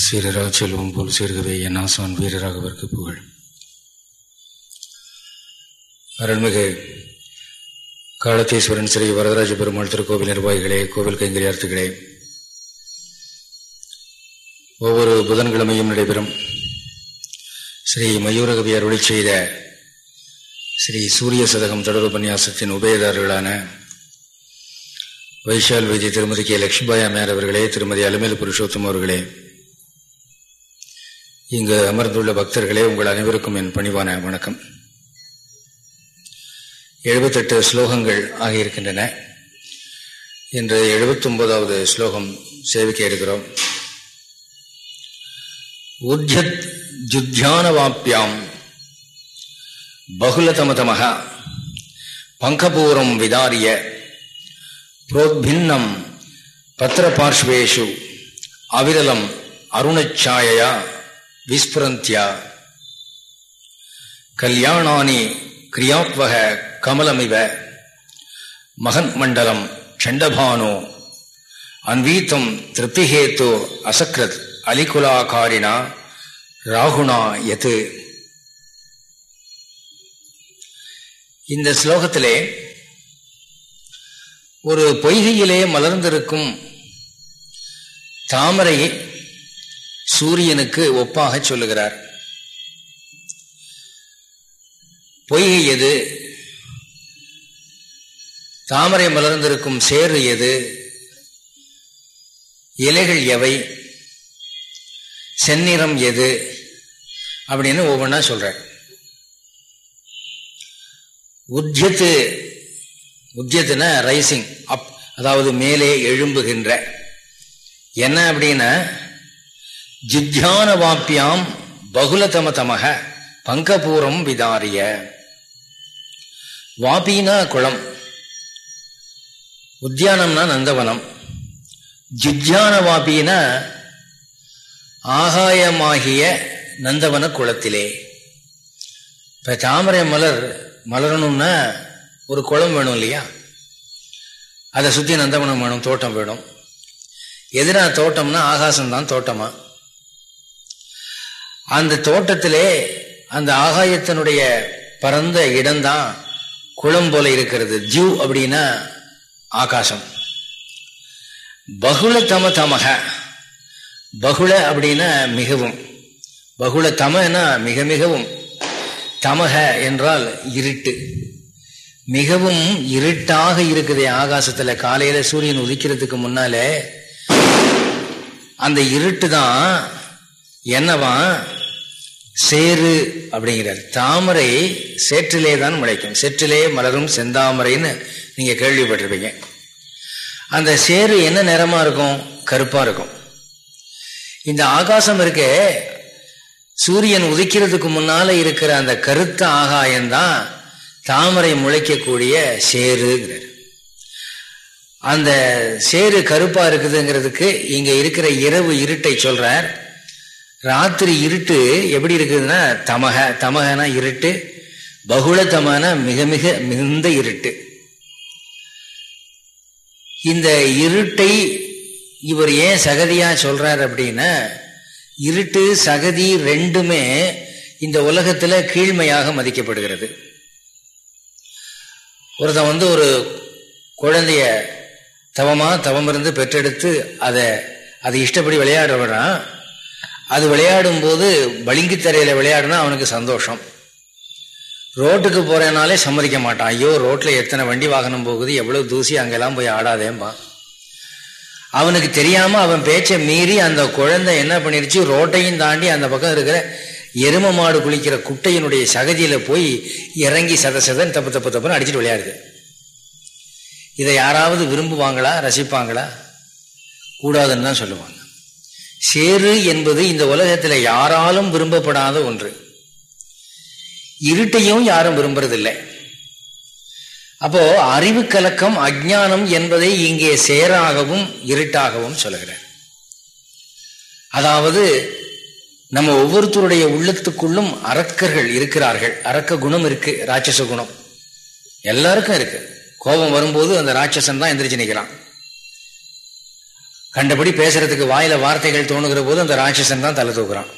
சீரராக செல்வம் போல் சேர்கவே என் ஆசான் வீரராகவருக்கு புகழ். அருள்மிகு காலத்தீஸ்வரன் ஸ்ரீ வரதராஜ பெருமாள் திருக்கோவில் நிர்வாகிகளே கோவில் கைங்கரியார்த்திகளே ஒவ்வொரு புதன்கிழமையும் நடைபெறும் ஸ்ரீ மயூரகவி அருளி செய்த ஸ்ரீ சூரிய சதகம் தொடர் உபன்யாசத்தின் உபயதாரர்களான வைஷால் விஜய் திருமதி கே. லட்சுமிபாய் அம்மையார் அவர்களே திருமதி அலுமேல் புருஷோத்தம் அவர்களே. இங்கு அமர்ந்துள்ள பக்தர்களே உங்கள் அனைவருக்கும் என் பணிவான வணக்கம். எழுபத்தெட்டு ஸ்லோகங்கள் ஆகியிருக்கின்றன. இன்று எழுபத்தொன்பதாவது ஸ்லோகம் சேவிக்க இருக்கிறோம். உஜ்ஜத் ஜுத்தியானவாப்பியாம் பகுலதமதமக பங்கபூரம் விதாரிய புரோத்பின்னம் பத்திரபார்ஷ்வேஷு அவிரலம் அருணச்சாயா விஸ்புரந்தியா. கல்யாணானி கிரியாத்வக கமலமிவ. மகன் மண்டலம் சண்டபானோ. அன்வீத்தம் திருப்திஹேத்து அசக்ரத் அலிகுலாகாரினா ராகுணா எது? இந்த ஸ்லோகத்திலே ஒரு பொய்கையிலே மலர்ந்திருக்கும் தாமரை சூரியனுக்கு ஒப்பாக சொல்லுகிறார். பொய்கை எது? தாமரை மலர்ந்திருக்கும் சேறு எது? இலைகள் எவை? செந்நிறம் எது? அப்படின்னு ஒவ்வொன்றா சொல்ற உத்தியத்து உத்தியத்துனா ரைசிங் அப் அதாவது மேலே எழும்புகின்ற. என்ன அப்படின்னா ஜித்யான வாப்பியாம் பகுலதம தமக பங்கபூரம் விதாரிய. வாபினா குளம். உத்தியானம்னா நந்தவனம். ஜித்யான வாபினா ஆகாயமாகிய நந்தவன குளத்திலே. இப்போ தாமரை மலர் மலரணும்னா ஒரு குளம் வேணும் இல்லையா? அதை சுற்றி நந்தவனம் வேணும் தோட்டம் வேணும். எதிராக தோட்டம்னா ஆகாசம்தான் தோட்டமா? அந்த தோட்டத்திலே அந்த ஆகாயத்தினுடைய பரந்த இடம்தான் குளம் போல இருக்கிறது. ஜூ அப்படின்னா ஆகாசம். பகுல தம தமக பகுல அப்படின்னா மிகவும். பகுல தமன்னா மிக மிகவும். தமக என்றால் இருட்டு. மிகவும் இருட்டாக இருக்குது ஆகாசத்துல. காலையில சூரியன் உதிக்கிறதுக்கு முன்னாலே அந்த இருட்டு தான் என்னவான் சேரு அப்படிங்கிறார். தாமரை சேற்றிலே தான் முளைக்கும். சேற்றிலே மலரும் செந்தாமரைன்னு நீங்கள் கேள்விப்பட்டிருப்பீங்க. அந்த சேரு என்ன நிறமா இருக்கும்? கருப்பாக இருக்கும். இந்த ஆகாசம் இருக்க சூரியன் உதிக்கிறதுக்கு முன்னால் இருக்கிற அந்த கருத்த ஆகாயம்தான் தாமரை முளைக்கக்கூடிய சேருங்கிறார் அந்த சேரு கருப்பாக இருக்குதுங்கிறதுக்கு இங்கே இருக்கிற இரவு இருட்டை சொல்கிறார் ராத்திரி இருட்டு எப்படி இருக்குதுன்னா தமக தமகனா இருட்டு பகுளத்தமான மிக மிக மிகுந்த இருட்டு. இந்த இருட்டை இவர் ஏன் சகதியா சொல்றார் அப்படின்னா இருட்டு சகதி ரெண்டுமே இந்த உலகத்துல கீழ்மையாக மதிக்கப்படுகிறது. ஒருத்தன் வந்து ஒரு குழந்தைய தவமா தவம் இருந்து பெற்றெடுத்து அதை அதை இஷ்டப்படி விளையாடுறான் அது விளையாடும் போது பளிங்குத்தரையில விளையாடுனா அவனுக்கு சந்தோஷம். ரோட்டுக்கு போறேனாலே சம்மதிக்க மாட்டான். ஐயோ ரோட்டில் எத்தனை வண்டி வாகனம் போகுது எவ்வளவு தூசி அங்கெல்லாம் போய் ஆடாதேம்பா. அவனுக்கு தெரியாம அவன் பேச்சை மீறி அந்த குழந்தை என்ன பண்ணிருச்சு ரோட்டையும் தாண்டி அந்த பக்கம் இருக்கிற எரும மாடு குளிக்கிற குட்டையினுடைய சகதியில போய் இறங்கி சத சதன் தப்பு தப்பு தப்புன்னு அடிச்சுட்டு விளையாடுது. இதை யாராவது விரும்புவாங்களா? ரசிப்பாங்களா? கூடாதுன்னு தான் சொல்லுவாங்க. சேரு என்பது இந்த உலகத்தில் யாராலும் விரும்பப்படாத ஒன்று. இருட்டையும் யாரும் விரும்புறதில்லை. அப்போ அறிவு கலக்கம் அஜானம் என்பதை இங்கே சேராகவும் இருட்டாகவும் சொல்லுகிறார். அதாவது நம்ம ஒவ்வொருத்தருடைய உள்ளத்துக்குள்ளும் அரக்கர்கள் இருக்கிறார்கள். அரக்க குணம் இருக்கு ராட்சச குணம். எல்லாருக்கும் இருக்கு. கோபம் வரும்போது அந்த ராட்சசன் தான் எந்திரிச்சு நிற்கிறான் கண்டபடி பேசுறதுக்கு வாயில வார்த்தைகள் தோணுகிற போது அந்த ராட்சசன் தான் தலை தூக்குறான்.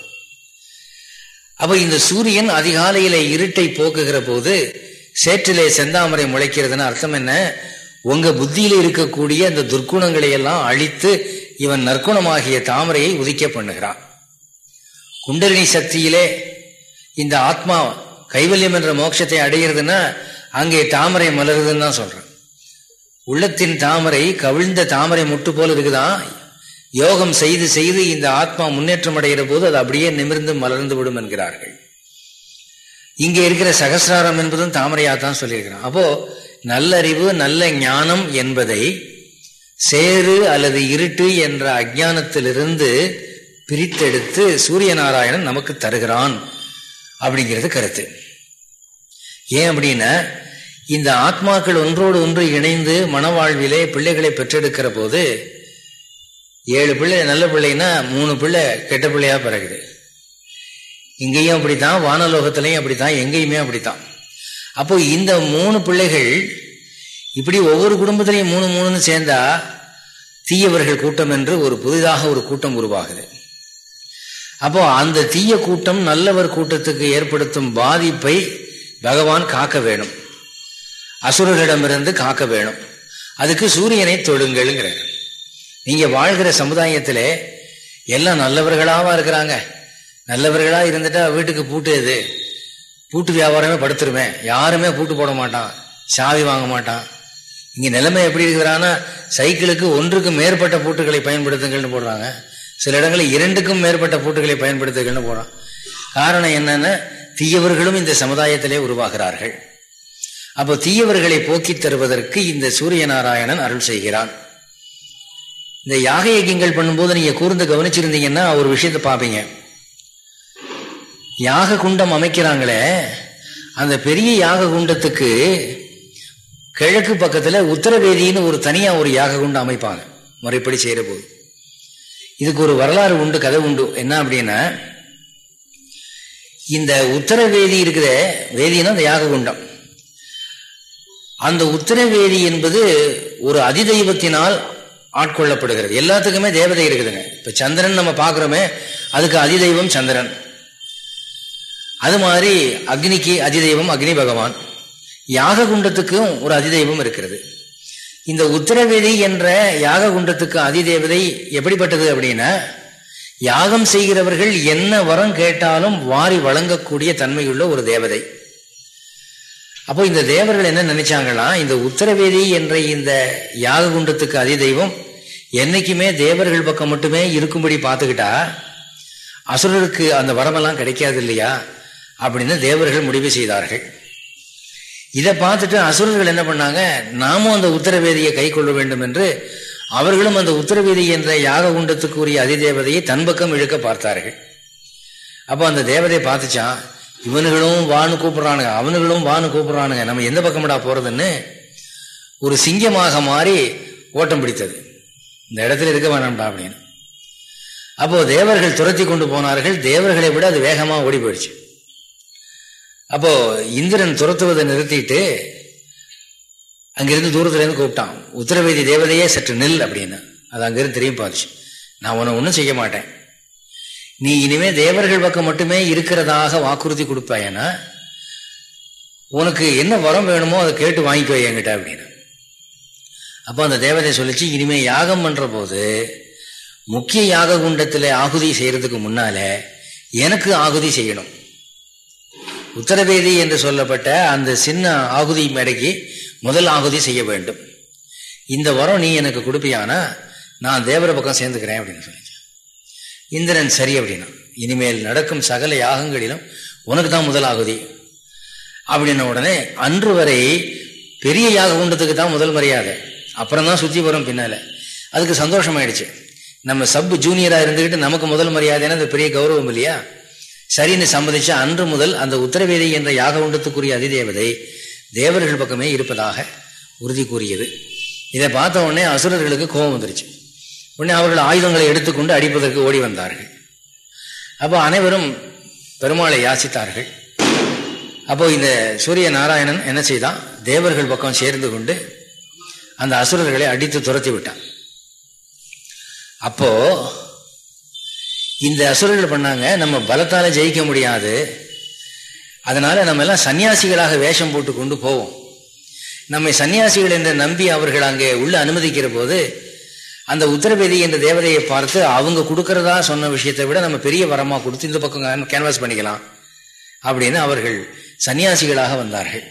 அப்ப இந்த சூரியன் அதிகாலையில இருட்டை போக்குகிற போது சேற்றிலே செந்தாமரை முளைக்கிறதுன்னு அர்த்தம் என்ன? உங்க புத்தியில இருக்கக்கூடிய அந்த துர்க்குணங்களை எல்லாம் அழித்து இவன் நற்குணமாகிய தாமரையை உதிக்க பண்ணுகிறான். குண்டலினி சக்தியிலே இந்த ஆத்மா கைவல்யம் என்ற மோட்சத்தை அடைகிறதுனா அங்கே தாமரை மலருதுன்னு தான் சொல்றேன். உள்ளத்தின் தாமரை கவிழ்ந்த தாமரை முட்டு போல இருக்குதான் யோகம் செய்து செய்து இந்த ஆத்மா முன்னேற்றம் அடைகிற போது அது அப்படியே நிமிர்ந்து மலர்ந்து விடும் என்கிறார்கள். இங்கே இருக்கிற சகசிராரம் என்பதும் தாமரையா தான் சொல்லியிருக்கிறான். அப்போ நல்லறிவு நல்ல ஞானம் என்பதை சேரு அல்லது இருட்டு என்ற அஜானத்திலிருந்து பிரித்தெடுத்து சூரிய நாராயணன் நமக்கு தருகிறான் அப்படிங்கிறது கருத்து. ஏன் அப்படின்னா இந்த ஆத்மாக்கள் ஒன்றோடு ஒன்று இணைந்து மனவாழ்விலே பிள்ளைகளை பெற்றெடுக்கிற போது ஏழு பிள்ளை நல்ல பிள்ளைன்னா மூணு பிள்ளை கெட்ட பிள்ளையா பிறகுது. இங்கேயும் அப்படித்தான் வானலோகத்திலையும் அப்படித்தான் எங்கேயுமே அப்படித்தான். அப்போ இந்த மூணு பிள்ளைகள் இப்படி ஒவ்வொரு குடும்பத்திலையும் மூணு மூணுன்னு சேர்ந்தா தீயவர்கள் கூட்டம் என்று ஒரு புதிதாக ஒரு கூட்டம் உருவாகுது. அப்போ அந்த தீய கூட்டம் நல்லவர் கூட்டத்துக்கு ஏற்படுத்தும் பாதிப்பை பகவான் காக்க வேணும். அசுரர்களிடமிருந்து காக்க வேணும். அதுக்கு சூரியனை தொழுங்கள்ங்கிற நீங்க வாழ்கிற சமுதாயத்தில் எல்லாம் நல்லவர்களாவா இருக்கிறாங்க. நல்லவர்களா இருந்துட்டா வீட்டுக்கு பூட்டு எது? பூட்டு வியாபாரமே படுத்துருவேன் யாருமே பூட்டு போட மாட்டான். சாவி வாங்க மாட்டான். இங்க நிலைமை எப்படி இருக்கிறான்னா சைக்கிளுக்கு ஒன்றுக்கு மேற்பட்ட பூட்டுகளை பயன்படுத்துங்கள்னு போடுறாங்க. சில இடங்களில் இரண்டுக்கும் மேற்பட்ட பூட்டுகளை பயன்படுத்துங்கள்னு போடுறான் காரணம் என்னன்னா தீயவர்களும் இந்த சமுதாயத்திலே உருவாகிறார்கள். அப்போ தீயவர்களை போக்கித் தருவதற்கு இந்த சூரிய நாராயணன் அருள் செய்கிறான். இந்த யாக யஜ்யங்கள் பண்ணும்போது நீங்க கூர்ந்து கவனிச்சிருந்தீங்கன்னா ஒரு விஷயத்த பார்ப்பீங்க யாக குண்டம் அமைக்கிறாங்களே அந்த பெரிய யாக குண்டத்துக்கு கிழக்கு பக்கத்துல உத்தரவேதின்னு ஒரு தனியா ஒரு யாக குண்டம் அமைப்பாங்க. முறைப்படி செய்யற போது இதுக்கு ஒரு வரலாறு உண்டு கதை உண்டு. என்ன அப்படின்னா இந்த உத்தரவேதி இருக்கிற வேதினா அந்த யாக குண்டம். அந்த உத்தரவேதி என்பது ஒரு அதிதெய்வத்தினால் ஆட்கொள்ளப்படுகிறது. எல்லாத்துக்குமே தேவதை இருக்குதுங்க. இப்ப சந்திரன் நம்ம பார்க்குறோமே அதுக்கு அதிதெய்வம் சந்திரன். அது மாதிரி அக்னிக்கு அதிதெய்வம் அக்னி பகவான். யாக குண்டத்துக்கும் ஒரு அதிதெய்வம் இருக்கிறது. இந்த உத்தரவேதி என்ற யாக குண்டத்துக்கு அதிதேவதை எப்படிப்பட்டது அப்படின்னா யாகம் செய்கிறவர்கள் என்ன வரம் கேட்டாலும் வாரி வழங்கக்கூடிய தன்மையுள்ள ஒரு தேவதை. அப்போ இந்த தேவர்கள் என்ன நினைச்சாங்களா இந்த உத்தரவேதி என்ற இந்த யாக குண்டத்துக்கு அதிதெய்வம் என்னைக்குமே தேவர்கள் பக்கம் மட்டுமே இருக்கும்படி பார்த்துக்கிட்டா அசுரருக்கு அந்த வரமெல்லாம் கிடைக்காது இல்லையா? அப்படின்னு தேவர்கள் முடிவு செய்தார்கள். இதை பார்த்துட்டு அசுரர்கள் என்ன பண்ணாங்க நாமும் அந்த உத்தரவேதியை கை கொள்ள வேண்டும் என்று அவர்களும் அந்த உத்தரவேதி என்ற யாக குண்டத்துக்குரிய அதிதேவதையை தன் பக்கம் இழுக்க பார்த்தார்கள். அப்போ அந்த தேவதையை பார்த்துச்சான் இவனுகளும் வான்னு கூப்பிடுறானுங்க அவனுகளும் வான்னு கூப்பிடுறானுங்க. நம்ம எந்த பக்கம்டா போறதுன்னு ஒரு சிங்கமாக மாறி ஓட்டம் பிடித்தது. இந்த இடத்துல இருக்க வேணாம்டா அப்படின்னு. அப்போ தேவர்கள் துரத்தி கொண்டு போனார்கள் தேவர்களை விட அது வேகமாக ஓடி போயிடுச்சு. அப்போ இந்திரன் துரத்துவதை நிறுத்திட்டு அங்கிருந்து தூரத்துலேருந்து கூப்பிட்டான். உத்தரவேதி தேவதையே சற்று நெல் அப்படின்னு. அது அங்கிருந்து திரும்பி பார்த்துச்சு. நான் உன்னை ஒன்றும் செய்ய மாட்டேன். நீ இனிமே தேவர்கள் பக்கம் மட்டுமே இருக்கிறதாக வாக்குறுதி கொடுப்பாயனா? உனக்கு என்ன வரம் வேணுமோ அதை கேட்டு வாங்கிக்கோ என்கிட்ட அப்படின்னு. அப்போ அந்த தேவதை சொல்லிச்சு இனிமே யாகம் பண்ற போது முக்கிய யாக குண்டத்தில் ஆகுதி செய்யறதுக்கு முன்னால எனக்கு ஆகுதி செய்யணும். உத்தரவேதி என்று சொல்லப்பட்ட அந்த சின்ன ஆகுதி மேடைக்கு முதல் ஆகுதி செய்ய வேண்டும். இந்த வரம் நீ எனக்கு கொடுப்பியானா? நான் தேவர பக்கம் சேர்ந்துக்கிறேன் அப்படின்னு சொல்லி. இந்திரன் சரி அப்படின்னா. இனிமேல் நடக்கும் சகல யாகங்களிலும் உனக்கு தான் முதல் ஆகுதி அப்படின்ன உடனே அன்று வரை பெரிய யாக குண்டத்துக்கு தான் முதல் மரியாதை. அப்புறம் தான் சுத்தி வரும் பின்னால. அதுக்கு சந்தோஷமாயிடுச்சு. நம்ம சப் ஜூனியரா இருந்துகிட்டு நமக்கு முதல் மரியாதைன்னா அது பெரிய கௌரவம் இல்லையா? சரின்னு சம்மதிச்சு அன்று முதல் அந்த உத்தரவேதி என்ற யாக குண்டத்துக்குரிய அதிதேவதை தேவர்கள் பக்கமே இருப்பதாக உறுதி கூறியது. இதை பார்த்த உடனே அசுரர்களுக்கு கோபம் வந்துருச்சு. உடனே அவர்கள் ஆயுதங்களை எடுத்துக்கொண்டு அடிப்பதற்கு ஓடி வந்தார்கள். அப்போ அனைவரும் பெருமாளை யாசித்தார்கள். அப்போ இந்த சூரிய நாராயணன் என்ன செய்தான்? தேவர்கள் பக்கம் சேர்ந்து கொண்டு அந்த அசுரர்களை அடித்து துரத்தி விட்டான். அப்போ இந்த அசுரர்கள் பண்ணாங்க நம்ம பலத்தால ஜெயிக்க முடியாது. அதனால நம்ம எல்லாம் சன்னியாசிகளாக வேஷம் போட்டு கொண்டு போவோம். நம்மை சன்னியாசிகள் என்று நம்பி அவர்கள் அங்கே உள்ள அனுமதிக்கிற போது அந்த உத்தரவேதி என்ற தேவதையை பார்த்து அவங்க கொடுக்கறதா? சொன்ன விஷயத்தை விட நம்ம பெரிய வரமா கொடுத்து இந்த பக்கம் கேன்வாஸ் பண்ணிக்கலாம். அப்படின்னு அவர்கள் சன்னியாசிகளாக வந்தார்கள்.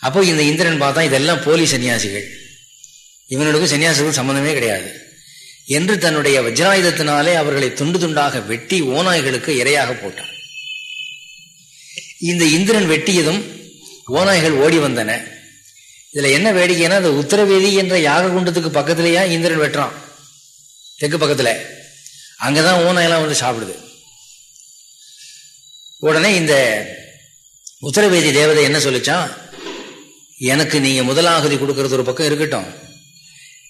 அப்போ இந்த இந்திரன் பார்த்தா இதெல்லாம் போலி சன்னியாசிகள். இவனுக்கும் சன்னியாசிகள் சம்பந்தமே கிடையாது. என்று தன்னுடைய வஜ்ராயுதத்தினாலே அவர்களை துண்டு துண்டாக வெட்டி ஓநாய்களுக்கு இரையாக போட்டான். இந்த இந்திரன் வெட்டியதும் ஓநாய்கள் ஓடி வந்தன. இதுல என்ன வேடிக்கைன்னா அந்த உத்தரவேதி என்ற யாக குண்டத்துக்கு பக்கத்திலேயே இந்திரன் வெட்டுறான். தெற்கு பக்கத்துல. அங்கதான் ஓநாயெல்லாம் வந்து சாப்பிடுது. உடனே இந்த உத்தரவேதி தேவதை என்ன சொல்லிச்சான்? எனக்கு நீங்க முதலாகுதி கொடுக்கறது ஒரு பக்கம் இருக்கட்டும்.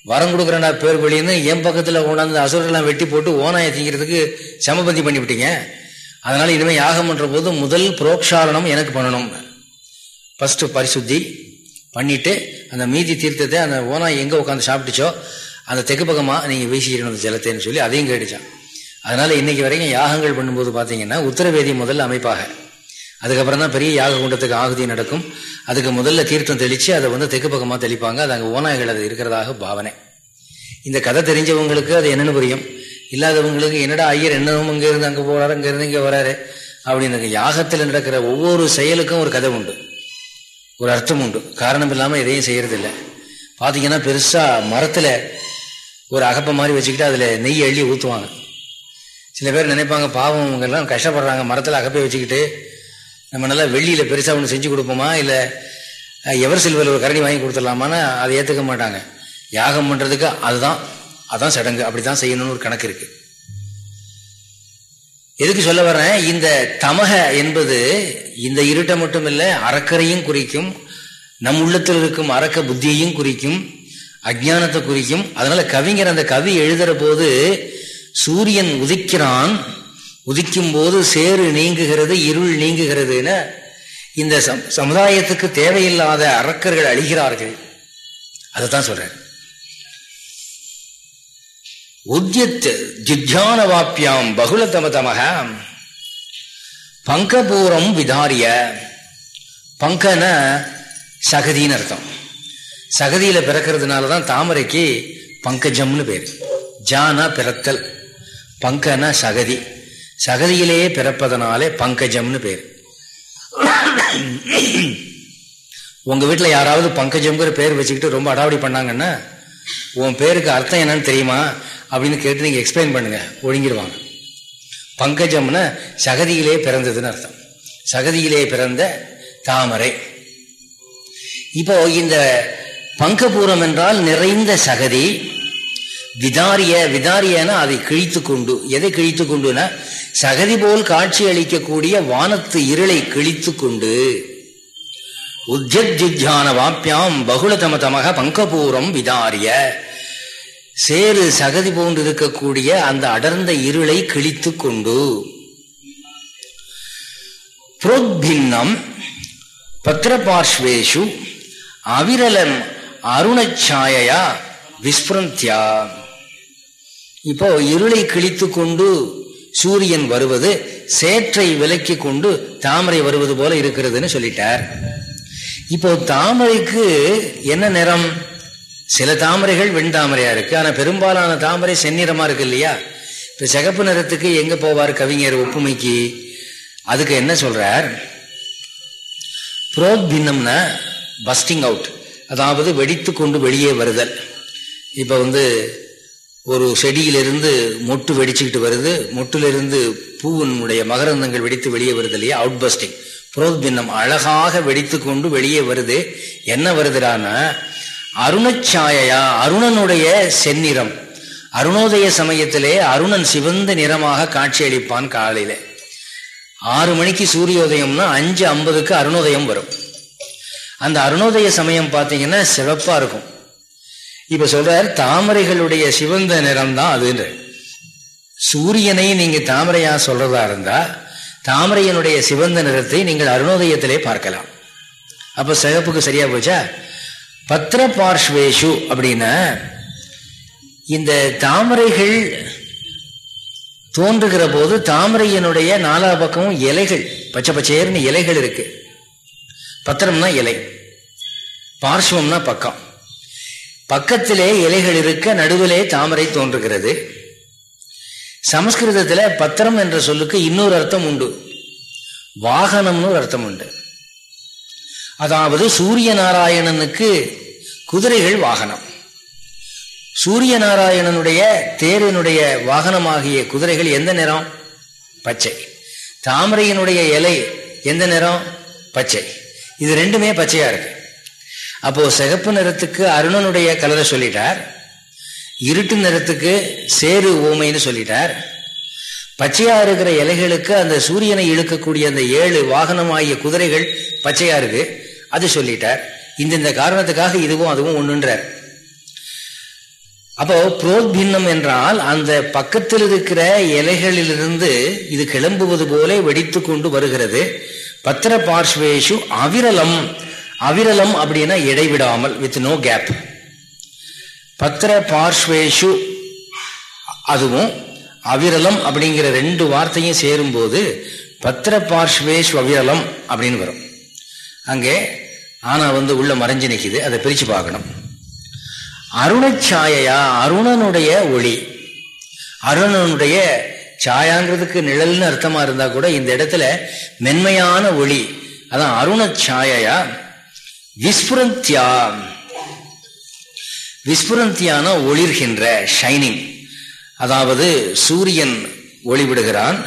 வரம் கொடுக்குறேன்டா பேர் வழின்னு என் பக்கத்தில் கொண்டாந்து அசுரெல்லாம் வெட்டி போட்டு ஓனாயை திங்கிறதுக்கு சமபந்தி பண்ணிவிட்டீங்க. அதனால இனிமேல் யாகம் பண்ற போது முதல் புரோக்ஷாரணம் எனக்கு பண்ணணும். ஃபர்ஸ்ட் பரிசுத்தி பண்ணிட்டு அந்த மீதி தீர்த்தத்தை அந்த ஓனாய் எங்கே உட்காந்து சாப்பிட்டுச்சோ அந்த தெற்கு பக்கமாக நீங்கள் வீசிடணும் அந்த ஜலத்தைன்னு சொல்லி அதையும் கேட்டுச்சான். அதனால இன்னைக்கு வரைக்கும் யாகங்கள் பண்ணும்போது பார்த்தீங்கன்னா உத்தரவேதி முதல்ல அமைப்பாக. அதுக்கப்புறம் தான் பெரிய யாக குண்டத்துக்கு ஆகுதி நடக்கும். அதுக்கு முதல்ல தீர்த்தம் தெளித்து அதை வந்து தெற்கு பக்கமாக தெளிப்பாங்க. அது அங்கே ஓநாய்கள் அது இருக்கிறதாக பாவனை. இந்த கதை தெரிஞ்சவங்களுக்கு அது என்னென்னு புரியும். இல்லாதவங்களுக்கு என்னடா ஐயர் என்னவும் இங்கே இருந்து அங்கே போகிறாரு அங்கே இருந்து இங்கே வராரு அப்படின்னு யாகத்தில் நடக்கிற ஒவ்வொரு செயலுக்கும் ஒரு கதை உண்டு. ஒரு அர்த்தம் உண்டு. காரணம் இல்லாமல் எதையும் செய்யறதில்லை. பார்த்தீங்கன்னா பெருசாக மரத்தில் ஒரு அகப்பை மாதிரி வச்சுக்கிட்டு அதில் நெய் அள்ளி ஊற்றுவாங்க சில பேர் நினைப்பாங்க பாவம் எல்லாம் கஷ்டப்படுறாங்க. மரத்தில் அகப்பை வச்சுக்கிட்டு நம்ம நல்லா வெள்ளியில் பெருசாக ஒன்று செஞ்சு கொடுப்போமா? இல்லை எவர் சில்வர் ஒரு கரடி வாங்கி கொடுத்துடலாமான்னு அதை ஏற்றுக்க மாட்டாங்க. யாகம் பண்ணுறதுக்கு அதுதான் அதுதான் சடங்கு. அப்படி தான் செய்யணும்னு ஒரு கணக்கு இருக்குது எதுக்கு சொல்ல வர்றேன்? இந்த தமக என்பது இந்த இருட்டை மட்டும் இல்லை அறக்கரையும் குறிக்கும் நம் உள்ளத்தில் இருக்கும் அறக்க புத்தியையும் குறிக்கும் அஜானத்தை குறிக்கும். அதனால கவிஞர் அந்த கவி எழுதுற போது சூரியன் உதிக்கிறான். உதிக்கும் போது சேறு நீங்குகிறது இருள் நீங்குகிறதுன்னு இந்த சமுதாயத்துக்கு தேவையில்லாத அரக்கர்கள் அழிகிறார்கள். அதுதான் சொல்றேன். உத்யத் ஜித்யான வாப்பியாம் பகுலதமதமக பங்கபூரம் விதாரிய. பங்கன சகதின்னு அர்த்தம். சகதியில பிறக்கிறதுனால தான் தாமரைக்கு பங்கஜம்னு பேர். ஜானா பிறத்தல். பங்கன சகதி. சகதியிலேயே பிறப்பதனாலே பங்கஜம்னு பேர். உங்க வீட்டில் யாராவது பங்கஜம்ங்கிற பேர் வச்சுக்கிட்டு ரொம்ப அடாவடி பண்ணாங்கன்னா உன் பேருக்கு அர்த்தம் என்னன்னு தெரியுமா? அப்படின்னு கேட்டு நீங்கள் எக்ஸ்பிளைன் பண்ணுங்க. ஒழுங்கிடுவாங்க பங்கஜம்னா சகதியிலே பிறந்ததுன்னு அர்த்தம். சகதியிலே பிறந்த தாமரை. இப்போ இந்த பங்கபூரம் என்றால் நிறைந்த சகதி விதாரிய விதாரியன அதை கிழித்து கொண்டு எதை கிழித்து கொண்டுனா சகதி போல் காட்சி அளிக்கக்கூடிய வானத்து இருளை கிழித்து கொண்டு உத்தியான வாப்பியாம் பகுளதம தமக பங்கபூரம் விதாரிய. சேறு சகதி போன்றிருக்கக்கூடிய அந்த அடர்ந்த இருளை கிழித்து கொண்டு புரோத்பின்னம் பத்திரபார்ஷ்வேஷு அவிரலன் அருணச்சாயையா விஸ்பிரந்தியா. இப்போ இருளை கிழித்து கொண்டு சூரியன் வருவது சேற்றை விலக்கி கொண்டு தாமரை வருவது போல இருக்கிறதுன்னு சொல்லிட்டார். இப்போ தாமரைக்கு என்ன நிறம்? சில தாமரைகள் வெண் தாமரையா இருக்கு. ஆனா பெரும்பாலான தாமரை செந்நிறமா இருக்கு இல்லையா? இப்ப சிகப்பு நிறத்துக்கு எங்க போவார் கவிஞர் ஒப்புமைக்கு? அதுக்கு என்ன சொல்றார்? புரோத்பின்னம்னா பஸ்டிங் அவுட் அதாவது வெடித்து கொண்டு வெளியே வருதல். இப்ப வந்து ஒரு செடியிலிருந்து மொட்டு வெடிச்சுக்கிட்டு வருது. மொட்டிலிருந்து பூவனுடைய மகரந்தங்கள் வெடித்து வெளியே வருது இல்லையா? அவுட் பஸ்டிங் புரோத்பின்னம் அழகாக வெடித்து கொண்டு வெளியே வருது. என்ன வருதுடான்னா அருணச்சாயையா அருணனுடைய செந்நிறம். அருணோதய சமயத்திலே அருணன் சிவந்த நிறமாக காட்சியளிப்பான் காலையில. ஆறு மணிக்கு சூரியோதயம்னா அஞ்சு ஐம்பதுக்கு அருணோதயம் வரும். அந்த அருணோதய சமயம் பார்த்தீங்கன்னா சிவப்பா இருக்கும். இப்ப சொல்றார் தாமரைகளுடைய சிவந்த நிறம் தான் அதுன்ற சூரியனை நீங்க தாமரையா சொல்றதா இருந்தா தாமரையனுடைய சிவந்த நிறத்தை நீங்கள் அருணோதயத்திலே பார்க்கலாம். அப்ப சிகப்புக்கு சரியா போச்சா? பத்திர பார்ஷ்வேஷு அப்படின்னா இந்த தாமரைகள் தோன்றுகிற போது தாமரையினுடைய நாலா பக்கமும் இலைகள் பச்சை பச்சையர்னு இலைகள் இருக்கு. பத்திரம்னா இலை பார்ஷ்வம்னா பக்கம். பக்கத்திலே இலைகள் இருக்க நடுவிலே தாமரை தோன்றுகிறது. சமஸ்கிருதத்தில் பத்திரம் என்ற சொல்லுக்கு இன்னொரு அர்த்தம் உண்டு. வாகனம்னு ஒரு அர்த்தம் உண்டு. அதாவது சூரிய நாராயணனுக்கு குதிரைகள் வாகனம். சூரிய நாராயணனுடைய தேரினுடைய வாகனமாகிய குதிரைகள் எந்த நிறம்? பச்சை. தாமரையினுடைய இலை எந்த நிறம்? பச்சை. இது ரெண்டுமே பச்சையா இருக்கு. அப்போ சிகப்பு நிறத்துக்கு அருணனுடைய கலரை சொல்லிட்டார். இருட்டு நிறத்துக்கு சேரு ஓமைன்னு சொல்லிட்டார். பச்சையா இருக்கிற இலைகளுக்கு அந்த சூரியனை இழுக்கக்கூடிய அந்த ஏழு வாகனமாகிய குதிரைகள் பச்சையா இருக்கு. அது சொல்லிட்டார். இந்த இந்த காரணத்துக்காக இதுவும் அதுவும் ஒண்ணுன்றார். அப்போ புரோத்பின்னம் என்றால் அந்த பக்கத்தில் இருக்கிற இலைகளிலிருந்து இது கிளம்புவது போல வெடித்து கொண்டு வருகிறது. பத்திர பார்ஸ்வேஷு அவிரலம். அவிரலம் அப்படின்னா இடைவிடாமல் வித் நோ கேப் பத்திர பார்ஸ்வேஷு அதுவும் அவிரலம் அப்படிங்கிற ரெண்டு வார்த்தையும் சேரும்போது பத்திர பார்ஸ்வேஷ் அவிரலம் அப்படின்னு வரும். அங்கே ஆனா வந்து உள்ள மறைஞ்சு நிற்கிது அதை பிரித்து பார்க்கணும். அருணச்சாயையா அருணனுடைய ஒளி. அருணனுடைய சாயாங்கிறதுக்கு நிழல்னு அர்த்தமா இருந்தா கூட இந்த இடத்துல மென்மையான ஒளி அதான் அருணச்சாயையா விஸ்புரந்தியா. விஸ்புரந்தியான ஒளிர்கின்ற ஷைனிங் அதாவது சூரியன் ஒளிவிடுகிறான்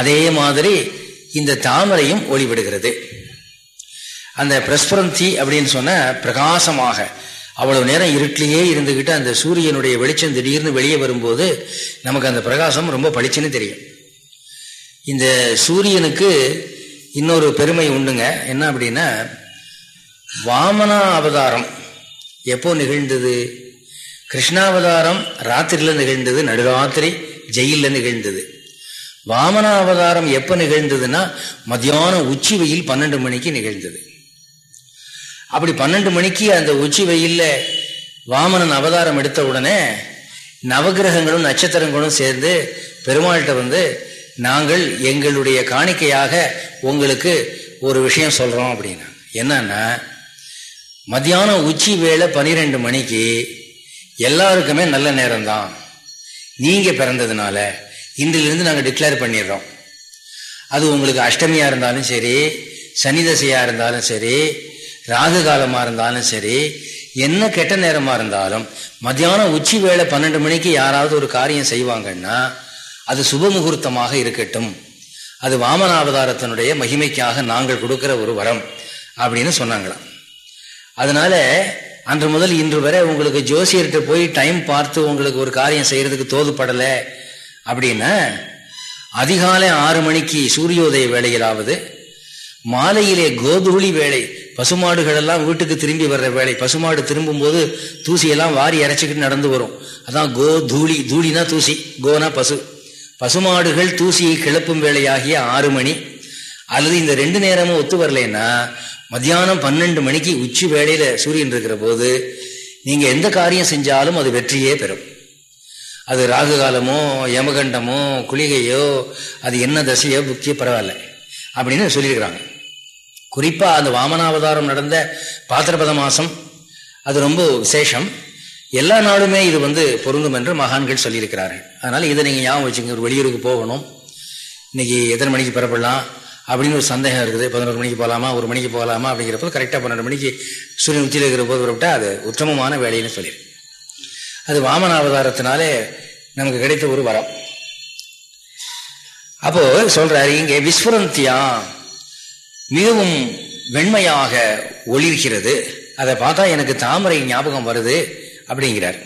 அதே மாதிரி இந்த தாமரையும் ஒளிவிடுகிறது. அந்த பிரஸ்புரந்தி அப்படின்னு சொன்ன பிரகாசமாக அவ்வளவு நேரம் இருட்டிலேயே இருந்துகிட்டு அந்த சூரியனுடைய வெளிச்சம் திடீர்னு வெளியே வரும்போது நமக்கு அந்த பிரகாசம் ரொம்ப பளிச்சுன்னு தெரியும். இந்த சூரியனுக்கு இன்னொரு பெருமை உண்டுங்க. என்ன அப்படின்னா வாமனா அவதாரம் எப்போ நிகழ்ந்தது? கிருஷ்ணாவதாரம் ராத்திரியில் நிகழ்ந்தது நடுராத்திரி ஜெயிலில் நிகழ்ந்தது. வாமனாவதாரம் எப்போ நிகழ்ந்ததுன்னா மத்தியானம் உச்சி வெயில் பன்னெண்டு மணிக்கு நிகழ்ந்தது. அப்படி பன்னெண்டு மணிக்கு அந்த உச்சி வெயில்ல வாமனன் அவதாரம் எடுத்த உடனே நவகிரகங்களும் நட்சத்திரங்களும் சேர்ந்து பெருமாள்கிட்ட வந்து நாங்கள் எங்களுடைய காணிக்கையாக உங்களுக்கு ஒரு விஷயம் சொல்றோம் அப்படின்னா என்னன்னா மத்தியானம் உச்சி வேலை பனிரெண்டு மணிக்கு எல்லாருக்குமே நல்ல நேரம் தான் நீங்க பிறந்ததுனால இன்றிலிருந்து நாங்கள் டிக்ளேர் பண்ணிடுறோம். அது உங்களுக்கு அஷ்டமியா இருந்தாலும் சரி சனிதசையா இருந்தாலும் சரி ராகு காலமா இருந்தாலும் சரி என்ன கெட்ட நேரமா இருந்தாலும் மத்தியானம் உச்சி வேலை பன்னெண்டு மணிக்கு யாராவது ஒரு காரியம் செய்வாங்கன்னா அது சுப முகூர்த்தமாக இருக்கட்டும். அது வாமனாவதாரத்தினுடைய மகிமைக்காக நாங்கள் கொடுக்கிற ஒரு வரம் அப்படின்னு சொன்னாங்களாம். அதனால அன்று முதல் இன்று வரை உங்களுக்கு ஜோசியர்கிட்ட போய் டைம் பார்த்து உங்களுக்கு ஒரு காரியம் செய்யறதுக்கு தோதுப்படலை அப்படின்னா அதிகாலை ஆறு மணிக்கு சூரியோதய வேளையிலாவது மாலையிலே கோதுளி வேலை பசுமாடுகள் எல்லாம் வீட்டுக்கு திரும்பி வர்ற வேலை பசுமாடு திரும்பும் போது தூசியெல்லாம் வாரி இறைச்சிக்கிட்டு நடந்து வரும். அதான் கோ தூளி தூளினா தூசி கோனா பசு. பசுமாடுகள் தூசியை கிளப்பும் வேலையாகிய ஆறு மணி. அல்லது இந்த ரெண்டு நேரமும் ஒத்து வரலைன்னா மத்தியானம் பன்னெண்டு மணிக்கு உச்சி வேளையில சூரியன் இருக்கிற போது நீங்க எந்த காரியம் செஞ்சாலும் அது வெற்றியே பெறும். அது ராகு காலமோ யமகண்டமோ குளிகையோ அது என்ன தசையோ புக்கியோ பரவாயில்ல அப்படின்னு சொல்லியிருக்கிறாங்க. குறிப்பா அந்த வாமனாவதாரம் நடந்த பாத்திரபத மாசம் அது ரொம்ப விசேஷம். எல்லா நாளுமே இது வந்து பொருந்தும் என்று மகான்கள் சொல்லியிருக்கிறார்கள். அதனால இதை நீங்க ஞாபகம் வச்சுங்க ஒரு வெளியூருக்கு போகணும். இன்னைக்கு எத்தனை மணிக்கு பெறப்படலாம்? அப்படின்னு ஒரு சந்தேகம் இருக்குது. பதினோரு மணிக்கு போகலாமா ஒரு மணிக்கு போகலாமா அப்படிங்கிறப்போ கரெக்டாக பன்னெண்டு மணிக்கு சூரியன் உச்சியில் இருக்கிற போது விட்டால் அது உத்தமமான வேலைன்னு சொல்லி அது வாமன அவதாரத்தினாலே நமக்கு கிடைத்த ஒரு வரம். அப்போ சொல்றாரு இங்கே விஸ்வரந்தியா மிகவும் வெண்மையாக ஒளிர்கிறது. அதை பார்த்தா எனக்கு தாமரை ஞாபகம் வருது அப்படிங்கிறார்.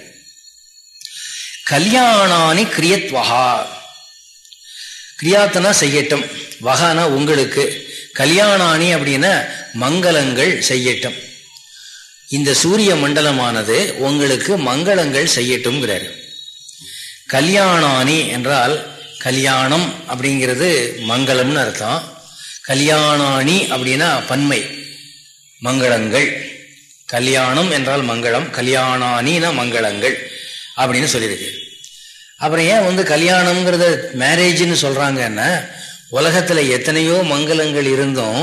கல்யாணானி கிரியத்வகா கிரியாத்தனா செய்யட்டும். வகானா உங்களுக்கு. கல்யாணாணி அப்படின்னா மங்களங்கள் செய்யட்டும். இந்த சூரிய மண்டலமானது உங்களுக்கு மங்களங்கள் செய்யட்டும்ங்கிறார். கல்யாணாணி என்றால் கல்யாணம் அப்படிங்கிறது மங்களம்னு அர்த்தம். கல்யாணாணி அப்படின்னா பன்மை மங்களங்கள். கல்யாணம் என்றால் மங்களம் கல்யாணானின மங்களங்கள் அப்படின்னு சொல்லியிருக்கு. அப்புறம் ஏன் வந்து கல்யாணம்ங்கிறத மேரேஜ்னு சொல்கிறாங்கன்னா உலகத்தில் எத்தனையோ மங்களங்கள் இருந்தும்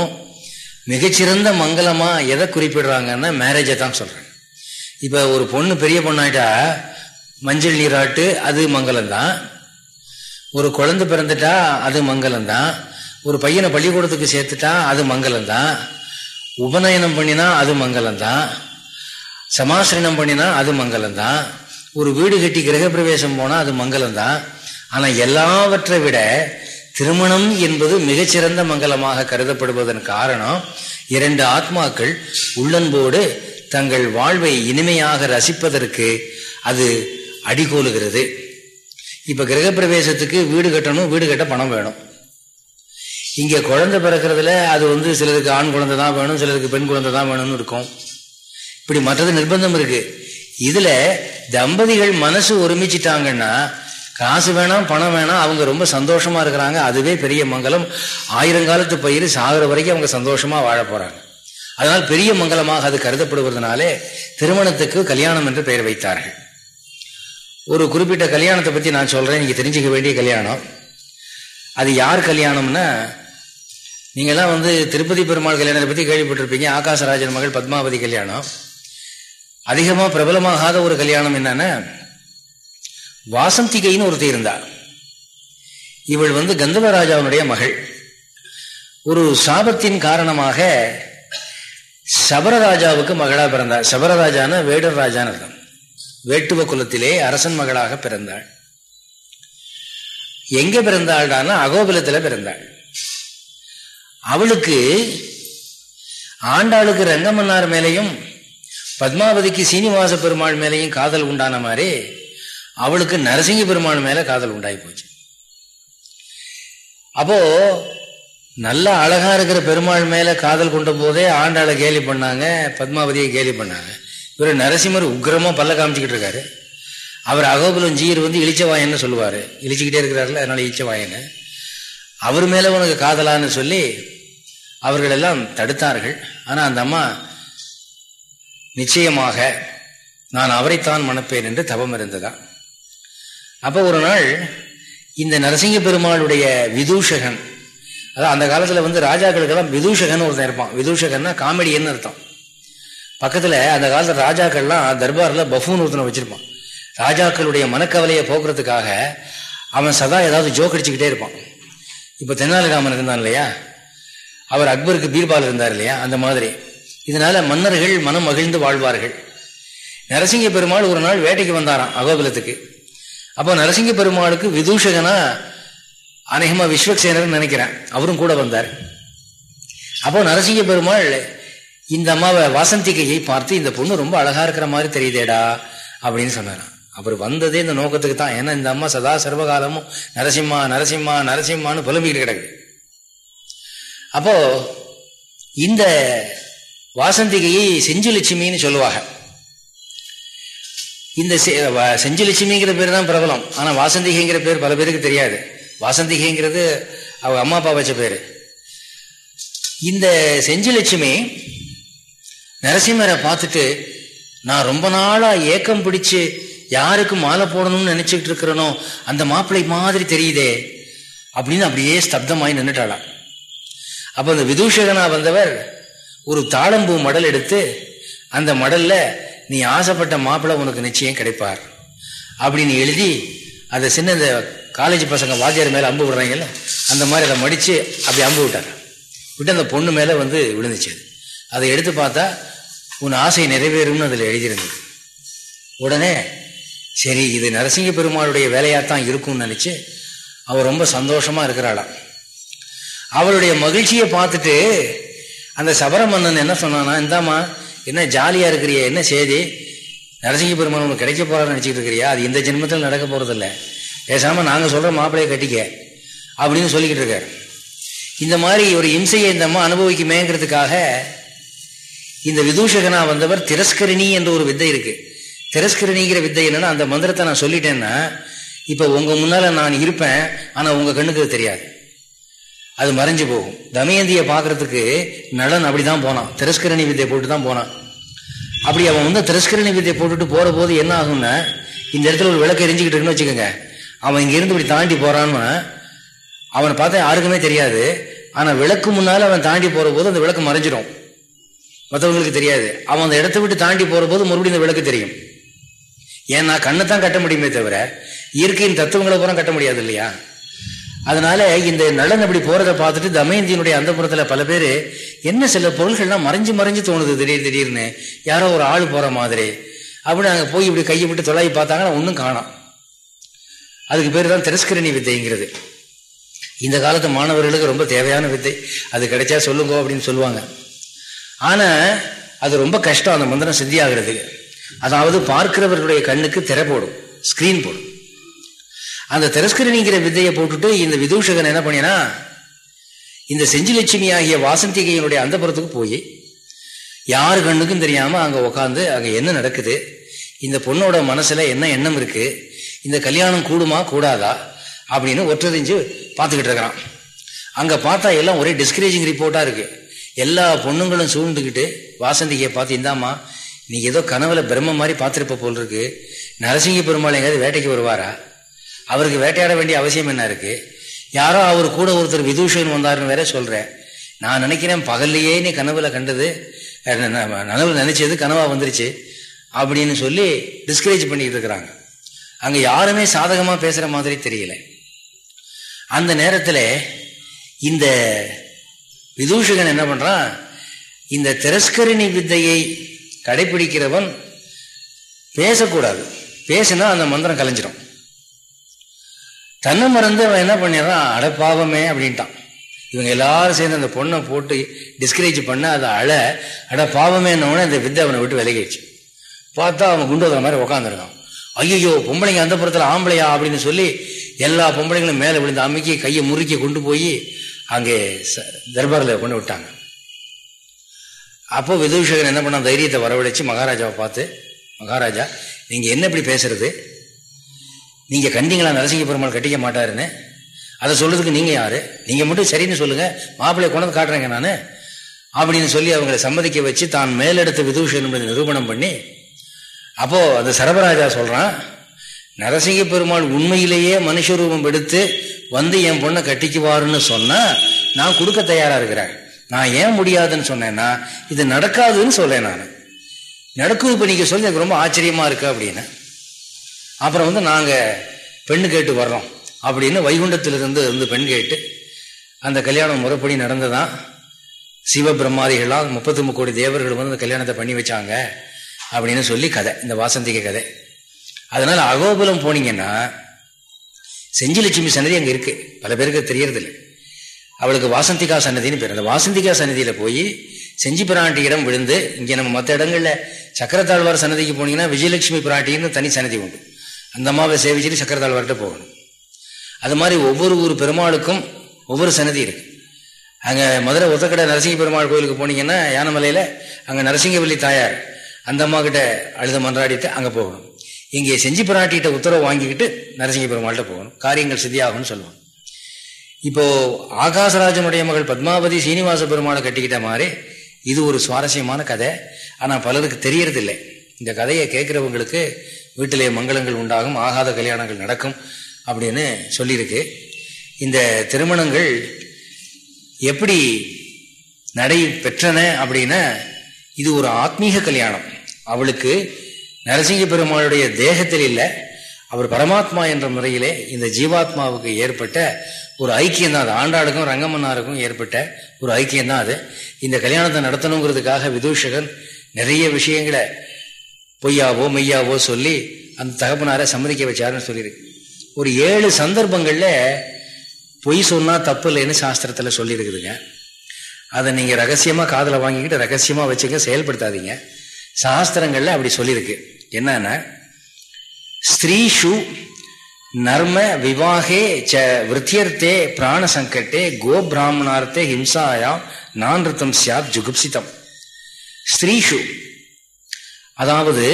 மிகச்சிறந்த மங்களமாக எதை குறிப்பிடுறாங்கன்னா மேரேஜை தான் சொல்கிறேன் இப்போ ஒரு பொண்ணு பெரிய பொண்ணாயிட்டா மஞ்சள் நீராட்டு அது மங்களம்தான். ஒரு குழந்தை பிறந்துட்டா அது மங்களம்தான். ஒரு பையனை பள்ளிக்கூடத்துக்கு சேர்த்துட்டா அது மங்களம்தான். உபநயனம் பண்ணினா அது மங்களம்தான். சமாசிரணம் பண்ணினா அது மங்களம்தான். ஒரு வீடு கட்டி கிரகப்பிரவேசம் போனால் அது மங்களம் தான் ஆனால் எல்லாவற்றை விட திருமணம் என்பது மிகச்சிறந்த மங்களமாக கருதப்படுவதன் காரணம் இரண்டு ஆத்மாக்கள் உள்ளன்போடு தங்கள் வாழ்வை இனிமையாக ரசிப்பதற்கு அது அடிகோலுகிறது. இப்போ கிரகப்பிரவேசத்துக்கு வீடு கட்டணும் வீடு கட்ட பணம் வேணும். இங்கே குழந்தை பிறக்கிறதுல அது வந்து சிலருக்கு ஆண் குழந்தை தான் வேணும் சிலருக்கு பெண் குழந்தை தான் வேணும்னு இருக்கும். இப்படி மற்றது நிர்பந்தம் இருக்குது இதுல தம்பதிகள் மனசு ஒருமிச்சிட்டாங்கன்னா காசு வேணாம் பணம் வேணாம் அவங்க ரொம்ப சந்தோஷமா இருக்கிறாங்க. அதுவே பெரிய மங்கலம். ஆயிரங்காலத்து பயிர் சாகிற வரைக்கும் அவங்க சந்தோஷமா வாழ போறாங்க. அதனால் பெரிய மங்கலமாக அது கருதப்படுவதனாலே திருமணத்துக்கு கல்யாணம் என்று பெயர் வைத்தார்கள். ஒரு குறிப்பிட்ட கல்யாணத்தை பற்றி நான் சொல்கிறேன் நீங்கள் தெரிஞ்சுக்க வேண்டிய கல்யாணம். அது யார் கல்யாணம்னா நீங்கள்லாம் வந்து திருப்பதி பெருமாள் கல்யாணத்தை பற்றி கேள்விப்பட்டிருப்பீங்க. ஆகாசராஜன் மகள் பத்மாவதி கல்யாணம். அதிகமா பிரபலமாகாத ஒரு கல்யாணம் என்னன்னா வாசந்திகைன்னு ஒருத்தி இருந்தாள் இவள் வந்து கந்தவராஜாவுடைய மகள். ஒரு சாபத்தின் காரணமாக சபரராஜாவுக்கு மகளா பிறந்தாள். சபரராஜான வேடர் ராஜான்னு அர்த்தம். வேட்டுவ குலத்திலே அரசன் மகளாக பிறந்தாள். எங்க பிறந்தாள்டானா அகோபுலத்தில் பிறந்தாள். அவளுக்கு ஆண்டாளுக்கு ரங்கமன்னார் மேலையும் பத்மாவதிக்கு சீனிவாச பெருமாள் மேலையும் காதல் உண்டான மாதிரி அவளுக்கு நரசிங்க பெருமாள் மேல காதல் உண்டாகி போச்சு. அப்போ நல்ல அழகா இருக்கிற பெருமாள் மேல காதல் கொண்ட போதே ஆண்டாளை கேலி பண்ணாங்க பத்மாவதியை கேலி பண்ணாங்க. இவர் நரசிம்மர் உக்ரமா பல்ல காமிச்சுக்கிட்டு இருக்காரு. அவர் அகோபுலம் ஜீர் வந்து இளிச்சவாயன்னு சொல்லுவாரு. இழிச்சுக்கிட்டே இருக்கிறாருல அதனால இளிச்சவாயன்னு. அவர் மேல உனக்கு காதலான்னு சொல்லி அவர்கள் எல்லாம் தடுத்தார்கள். ஆனா அந்த அம்மா நிச்சயமாக நான் அவரைத்தான் மணப்பேன் என்று தவம் இருந்ததா? அப்போ ஒரு நாள் இந்த நரசிங்க பெருமாளுடைய விதூஷகன் அதான் அந்த காலத்துல வந்து ராஜாக்களுக்கெல்லாம் விதூஷகன் ஒருத்தன் இருப்பான். விதூஷகன்னா காமெடியன்னு அர்த்தம். பக்கத்துல அந்த காலத்துல ராஜாக்கள்லாம் தர்பார்ல பஃபூன் ஒருத்தனை வச்சிருப்பான். ராஜாக்களுடைய மனக்கவலையை போக்குறதுக்காக அவன் சதா ஏதாவது ஜோக் அடிச்சுக்கிட்டே இருப்பான். இப்ப தென்னாலிராமன் இருந்தான் இல்லையா? அவர் அக்பருக்கு பீர்பால் இருந்தார் இல்லையா? அந்த மாதிரி. இதனால மன்னர்கள் மனம் மகிழ்ந்து வாழ்வார்கள். நரசிங்க பெருமாள் ஒரு நாள் வேட்டைக்கு வந்தாராம் அகோபுலத்துக்கு அப்போ நரசிங்க பெருமாளுக்கு விதூஷகனா அநேகமா விஸ்வக்சேனர் நினைக்கிறேன். அவரும் கூட வந்தார். அப்போ நரசிங்க பெருமாள் இந்த அம்மாவை வாசந்திகையை பார்த்து இந்த பொண்ணு ரொம்ப அழகா இருக்கிற மாதிரி தெரியுதேடா அப்படின்னு சொன்னாராம். அவர் வந்ததே இந்த நோக்கத்துக்கு தான். ஏன்னா இந்த அம்மா சதா சர்வகாலமும் நரசிம்மா நரசிம்மா நரசிம்மான்னு புலம்பிக்கிட்டு கிடக்கு. அப்போ இந்த வாசந்திகையை செஞ்சுலட்சுமின்னு சொல்லுவாங்க. இந்த செஞ்சுலட்சுமிங்கிற பேர் தான் பிரபலம். ஆனால் வாசந்திகைங்கிற பேர் பல பேருக்கு தெரியாது. வாசந்திகைங்கிறது அவள் அம்மா அப்பா வச்ச பேர். இந்த செஞ்சுலட்சுமி நரசிம்மரை பார்த்துட்டு நான் ரொம்ப நாளாக ஏக்கம் பிடிச்சு யாருக்கு மாலை போடணும்னு நினச்சிக்கிட்டு இருக்கிறனோ அந்த மாப்பிள்ளை மாதிரி தெரியுதே அப்படின்னு அப்படியே ஸ்தப்தமாய் நின்றுட்டாளாம் அப்போ அந்த விதூஷகனா வந்தவர் ஒரு தாளம்பூ மடல் எடுத்து அந்த மடல்ல நீ ஆசைப்பட்ட மாப்பிள்ளை உனக்கு நிச்சயம் கிடைப்பார். அப்படின்னு எழுதி அதை சின்ன இந்த காலேஜ் பசங்க வாத்தியார் மேலே அம்பு விடுறாங்கல்ல அந்த மாதிரி அதை மடித்து அப்படி அம்பு விட்டார். விட்டு அந்த பொண்ணு மேலே வந்து விழுந்துச்சு. அதை எடுத்து பார்த்தா உன் ஆசை நிறைவேறும்னு அதில் எழுதியிருந்தது. உடனே சரி இது நரசிங்க பெருமாளுடைய வேலையாத்தான் இருக்கும்னு நினச்சி அவள் ரொம்ப சந்தோஷமாக இருக்கிறாளாம். அவளுடைய மகிழ்ச்சியை பார்த்துட்டு அந்த சபரமன்னன் என்ன சொன்னானா இந்தாமா என்ன ஜாலியா இருக்கிறிய என்ன செய்தி நரசிங்க பெருமான் உனக்கு கிடைக்க போறான்னு நினைச்சிட்டு இருக்கிறியா? அது இந்த ஜென்மத்தில் நடக்க போகிறதில்ல பேசாம நாங்க சொல்ற மாப்பிள்ளைய கட்டிக்க அப்படின்னு சொல்லிக்கிட்டு இருக்காரு. இந்த மாதிரி ஒரு இம்சையை இந்த அம்மா அனுபவிக்குமேங்கிறதுக்காக இந்த விதூஷகனா வந்தவர் திரஸ்கரிணி என்ற ஒரு வித்தை இருக்கு. திரஸ்கரணிங்கிற வித்தை என்னன்னா அந்த மந்திரத்தை நான் சொல்லிட்டேன்னா இப்ப உங்க முன்னால நான் இருப்பேன் ஆனா உங்க கண்ணுக்கு தெரியாது. அது மறைஞ்சு போகும். தமயந்தியை பார்க்கறதுக்கு நலன் அப்படிதான் போனான். திரஸ்கரணி வித்தை போட்டு தான் போனான். அப்படி அவன் வந்து திரஸ்கரணி வித்தை போட்டுட்டு போற போது என்ன ஆகும்னா இந்த இடத்துல ஒரு விளக்கு எரிஞ்சுக்கிட்டு இருக்குன்னு வச்சுக்கோங்க. அவன் இங்கிருந்து இப்படி தாண்டி போறான்னு அவனை பார்த்தா யாருக்குமே தெரியாது. ஆனா விளக்கு முன்னால அவன் தாண்டி போற போது அந்த விளக்கு மறைஞ்சிடும் மற்றவங்களுக்கு தெரியாது. அவன் அந்த இடத்த விட்டு தாண்டி போற போது மறுபடியும் இந்த விளக்கு தெரியும். ஏன்னா கண்ணை தான் கட்ட முடியுமே தவிர இயற்கையின் தத்துவங்களை பூரா கட்ட முடியாது இல்லையா? அதனால இந்த நலன் அப்படி போறதை பார்த்துட்டு தமயந்தியினுடைய அந்த புறத்துல பல பேர் என்ன சில பொருள்கள்லாம் மறைஞ்சு மறைஞ்சு தோணுது திடீர் திடீர்னு. யாரோ ஒரு ஆள் போற மாதிரி. அப்படி அங்கே போய் இப்படி கையை விட்டு தொலை பார்த்தாங்கன்னா ஒன்றும் காணும். அதுக்கு பேர் தான் திரஸ்கரணி வித்தைங்கிறது. இந்த காலத்து மாணவர்களுக்கு ரொம்ப தேவையான வித்தை. அது கிடைச்சா சொல்லுங்க அப்படின்னு சொல்லுவாங்க. ஆனால் அது ரொம்ப கஷ்டம். அந்த மந்திரம் சித்தி அதாவது பார்க்கிறவர்களுடைய கண்ணுக்கு திரை போடும். ஸ்கிரீன் போடும். அந்த திரஸ்கரணிங்கிற வித்தையை போட்டுட்டு இந்த விதூஷகன் என்ன பண்ணினா இந்த செஞ்சிலட்சுமி ஆகிய வாசந்திகையினுடைய அந்த புறத்துக்கு போய் யார் கண்ணுக்கும் தெரியாம அங்க உட்காந்து அங்க என்ன நடக்குது இந்த பொண்ணோட மனசுல என்ன எண்ணம் இருக்கு இந்த கல்யாணம் கூடுமா கூடாதா அப்படின்னு ஒற்றறிஞ்சு பார்த்துக்கிட்டு இருக்கிறான். அங்க பார்த்தா எல்லாம் ஒரே டிஸ்கரேஜிங் ரிப்போர்ட்டா இருக்கு. எல்லா பொண்ணுங்களும் சூழ்ந்துக்கிட்டு வாசந்திகையை பார்த்து இந்தாமா நீ ஏதோ கனவுல பிரம்ம மாதிரி பார்த்துருப்ப போல் இருக்கு. நரசிங்க பெருமாள் எங்கேயாவது வேட்டைக்கு வருவாரா? அவருக்கு வேட்டையாட வேண்டிய அவசியம் என்ன இருக்கு? யாரோ அவர் கூட ஒருத்தர் விதூஷன் வந்தாருன்னு வேற சொல்றேன். நான் நினைக்கிறேன் பகல்லையே நீ கனவுல கண்டது நனவு நினைச்சது கனவா வந்துருச்சு அப்படின்னு சொல்லி டிஸ்கரேஜ் பண்ணிட்டு இருக்கிறாங்க. அங்க யாருமே சாதகமா பேசுற மாதிரி தெரியல. அந்த நேரத்தில் இந்த விதூஷகன் என்ன பண்றான் இந்த திரஸ்கரணி வித்தையை கடைபிடிக்கிறவன் பேசக்கூடாது. பேசினா அந்த மந்திரம் கலைஞ்சிடும் தன்னை மறந்து அவன் என்ன பண்ணிடுறான்? அடப்பாவமே அப்படின்ட்டான். இவங்க எல்லாரும் சேர்ந்து அந்த பொண்ணை போட்டு டிஸ்கரேஜ் பண்ண அதை அழ அட பாவமேன்னொடனே அந்த வித்தை அவனை விட்டு விலகிடுச்சு. பார்த்தா அவன் குண்டு மாதிரி உட்காந்துருக்கான் ஐயோ பொம்பளைங்க அந்த புறத்தில் ஆம்பளையா அப்படின்னு சொல்லி எல்லா பொம்பளைங்களும் மேலே விழுந்து அமைக்கி கையை முறுக்கி கொண்டு போய் அங்கே தர்பாரில் கொண்டு விட்டாங்க. அப்போ விதூஷகன் என்ன பண்ணான்? தைரியத்தை வரவழைச்சு மகாராஜாவை பார்த்து மகாராஜா நீங்கள் என்ன இப்படி பேசுறது? நீங்க கண்டிங்களா நரசிங்க பெருமாள் கட்டிக்க மாட்டாருன்னு? அதை சொல்றதுக்கு நீங்க யாரு? நீங்க மட்டும் சரின்னு சொல்லுங்க. மாப்பிள்ளைய கொண்டு காட்டுறேங்க நான். அப்படின்னு சொல்லி அவங்களை சம்மதிக்க வச்சு தான் மேலெடுத்த விதூஷன் நிரூபணம் பண்ணி அப்போ அந்த சரபராஜா சொல்றான் நரசிங்க பெருமாள் உண்மையிலேயே மனுஷ ரூபம் எடுத்து வந்து என் பொண்ணை கட்டிக்குவாருன்னு சொன்னா நான் கொடுக்க தயாரா இருக்கிறேன். நான் ஏன் முடியாதுன்னு சொன்னேன்னா இது நடக்காதுன்னு சொல்லேன் நான். நடக்கும் இப்போ நீங்க சொல்லி எனக்கு ரொம்ப ஆச்சரியமா இருக்கு அப்படின்னு. அப்புறம் வந்து நாங்கள் பெண்ணு கேட்டு வர்றோம். அப்படின்னு வைகுண்டத்திலிருந்து வந்து பெண் கேட்டு அந்த கல்யாணம் முறைப்படி நடந்ததான் சிவ பிரம்மாதிகளால் முப்பத்தி கோடி தேவர்கள் வந்து அந்த கல்யாணத்தை பண்ணி வச்சாங்க அப்படின்னு சொல்லி கதை இந்த வாசந்திக கதை. அதனால அகோபுலம் போனீங்கன்னா செஞ்சிலட்சுமி சன்னதி அங்கே இருக்கு. பல பேருக்கு தெரியறதில்லை. அவளுக்கு வாசந்திகா சன்னதின்னு பேர். அந்த வாசந்திகா சன்னதியில போய் செஞ்சி பிராட்டியிடம் விழுந்து இங்கே நம்ம மற்ற இடங்களில் சக்கரத்தாழ்வார் சன்னதிக்கு போனீங்கன்னா விஜயலட்சுமி பிராட்டின்னு தனி சன்னதி உண்டு. அந்த அம்மாவை சேவிச்சுட்டு சக்கரத்தாழ்வார்கிட்ட போகணும். அது மாதிரி ஒவ்வொரு ஊர் பெருமாளுக்கும் ஒவ்வொரு சன்னதி இருக்கு. அங்கே மதுரை ஒத்தக்கடை நரசிங்க பெருமாள் கோயிலுக்கு போனீங்கன்னா யானமலையில் அங்கே நரசிங்கவல்லி தாயார் அந்த அம்மா கிட்ட அழுத மன்றாடிட்டு அங்கே போகணும். இங்கே செஞ்சி பிராட்டிகிட்ட உத்தரவு வாங்கிக்கிட்டு நரசிங்க பெருமாள்கிட்ட போகணும். காரியங்கள் சித்தியாகும்னு சொல்லுவாங்க. இப்போ ஆகாசராஜனுடைய மகள் பத்மாவதி சீனிவாச பெருமாளை கட்டிக்கிட்ட மாதிரி இது ஒரு சுவாரஸ்யமான கதை. ஆனால் பலருக்கு தெரியறதில்லை. இந்த கதையை கேட்குறவங்களுக்கு வீட்டிலே மங்களங்கள் உண்டாகும் ஆகாத கல்யாணங்கள் நடக்கும் அப்படின்னு சொல்லியிருக்கு. இந்த திருமணங்கள் எப்படி நடை பெற்றன அப்படின்னா இது ஒரு ஆத்மீக கல்யாணம். அவளுக்கு நரசிங்க பெருமாளுடைய தேகத்தில் இல்லை அவர் பரமாத்மா என்ற முறையிலே இந்த ஜீவாத்மாவுக்கு ஏற்பட்ட ஒரு ஐக்கியம் தான் அது. ஆண்டாளுக்கும் ரங்கமன்னாருக்கும் ஏற்பட்ட ஒரு ஐக்கியம் தான் அது. இந்த கல்யாணத்தை நடத்தணுங்கிறதுக்காக விதூஷகன் நிறைய விஷயங்களை பொய்யாவோ மெய்யாவோ சொல்லி அந்த தகப்பனாரை சம்மதிக்க வச்சாருன்னு சொல்லியிருக்கு ஒரு ஏழு சந்தர்ப்பங்களில் பொய் சொன்னால் தப்பு இல்லைன்னு சாஸ்திரத்தில் சொல்லியிருக்குதுங்க அதை நீங்கள் ரகசியமாக காதில் வாங்கிக்கிட்டு ரகசியமாக வச்சுங்க செயல்படுத்தாதீங்க. சாஸ்திரங்களில் அப்படி சொல்லியிருக்கு என்னன்னா ஸ்திரீஷு நர்ம விவாகே ச விருத்தியர்த்தே பிராண சங்கட்டே கோ பிராமணார்த்தே ஹிம்சாயாம் நான்ருத்தம் சியாத் ஜுகுப்சிதம். ஸ்திரீஷு அதாவது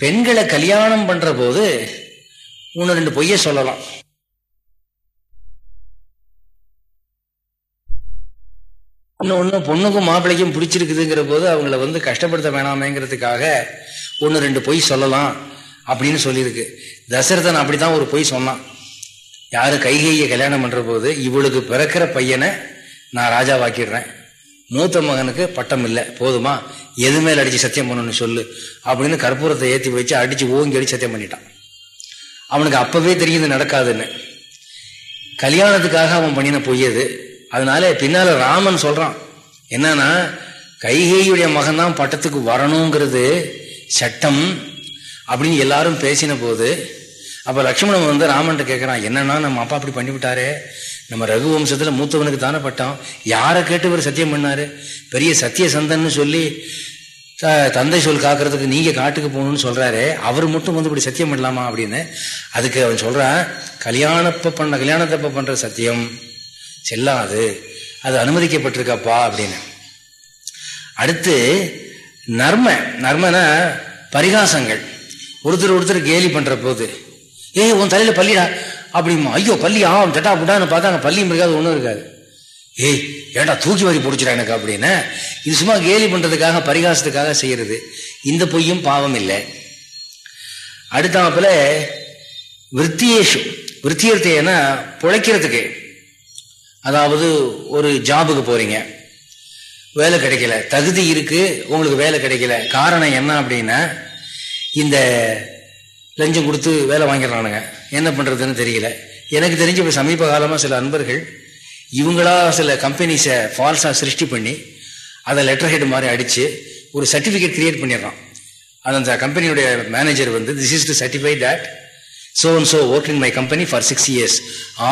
பெண்களை கல்யாணம் பண்ற போது ஒன்று ரெண்டு பொய்ய சொல்லலாம். இன்னும் ஒன்று பொண்ணுக்கும் மாப்பிள்ளைக்கும் பிடிச்சிருக்குதுங்கிற போது அவங்கள வந்து கஷ்டப்படுத்த வேணாமேங்கிறதுக்காக ஒன்று ரெண்டு பொய் சொல்லலாம் அப்படின்னு சொல்லியிருக்கு. தசரதன் அப்படித்தான் ஒரு பொய் சொன்னான். யாரு கைகையை கல்யாணம் பண்ற போது இவளுக்கு பிறக்கிற பையனை நான் ராஜாவாக்கிடுறேன். மூத்த மகனுக்கு பட்டம் இல்லை போதுமா? எது மேல அடிச்சு சத்தியம் பண்ணணும்னு சொல்லு. அப்படின்னு கற்பூரத்தை ஏற்றி வச்சு அடிச்சு ஓங்கி அடிச்சு சத்தியம் பண்ணிட்டான். அவனுக்கு அப்பவே தெரியுது நடக்காதுன்னு. கல்யாணத்துக்காக அவன் பண்ணின பொய்யது அதனால பின்னால ராமன் சொல்றான். என்னன்னா கைகேயுடைய மகன் தான் பட்டத்துக்கு வரணுங்கிறது சட்டம் அப்படின்னு எல்லாரும் பேசின போது அப்ப லக்ஷ்மணன் வந்து ராமன்ட்ட கேட்கிறான் என்னன்னா நம்ம அப்பா அப்படி பண்ணிவிட்டாரே? நம்ம ரகுவம்சத்தில் மூத்தவனுக்கு தானே பட்டம். யாரை கேட்டு இவர் சத்தியம் பண்ணாரு? பெரிய சத்திய சந்தன்னு சொல்லி தந்தை சொல் காக்கிறதுக்கு நீங்க காட்டுக்கு போகணும்னு சொல்றாரு. அவர் மட்டும் வந்து இப்படி சத்தியம் பண்ணலாமா அப்படின்னு. அதுக்கு அவன் சொல்றான் கல்யாணப்ப பண்ண கல்யாணத்தப்ப பண்ணுற சத்தியம் செல்லாது. அது அனுமதிக்கப்பட்டிருக்கப்பா அப்படின்னு. அடுத்து நர்ம. நர்மனா பரிகாசங்கள். ஒருத்தர் ஒருத்தர் கேலி பண்ணுற போது ஏய் உன் தலையில் பள்ளிடா அப்படிமா? ஐயோ பள்ளி ஆம் ஜட்டா புட்டான்னு பார்த்தா பள்ளியும் இருக்காது ஒன்றும் இருக்காது. ஏய் ஏண்டா தூக்கி வாரி பிடிச்சிடா எனக்கு அப்படின்னு. இது சும்மா கேலி பண்ணுறதுக்காக பரிகாசத்துக்காக செய்கிறது இந்த பொய்யும் பாவம் இல்லை. அடுத்தாப்பில் விற்த்தியேஷு விற்த்தியர்த்தேனா பிழைக்கிறதுக்கு. அதாவது ஒரு ஜாபுக்கு போகிறீங்க வேலை கிடைக்கல. தகுதி இருக்குது உங்களுக்கு வேலை கிடைக்கல. காரணம் என்ன அப்படின்னா இந்த லஞ்சம் கொடுத்து வேலை வாங்கிடுறானுங்க. என்ன பண்ணுறதுன்னு தெரியல. எனக்கு தெரிஞ்ச இப்போ சமீப காலமாக சில அன்பர்கள் இவங்களா சில கம்பெனிஸை ஃபால்ஸாக சிருஷ்டி பண்ணி அதை லெட்டர் ஹெட் மாதிரி அடித்து ஒரு சர்டிஃபிகேட் கிரியேட் பண்ணிடுறான். அது அந்த கம்பெனியுடைய மேனேஜர் வந்து this is to certify that so and so work in my company for six years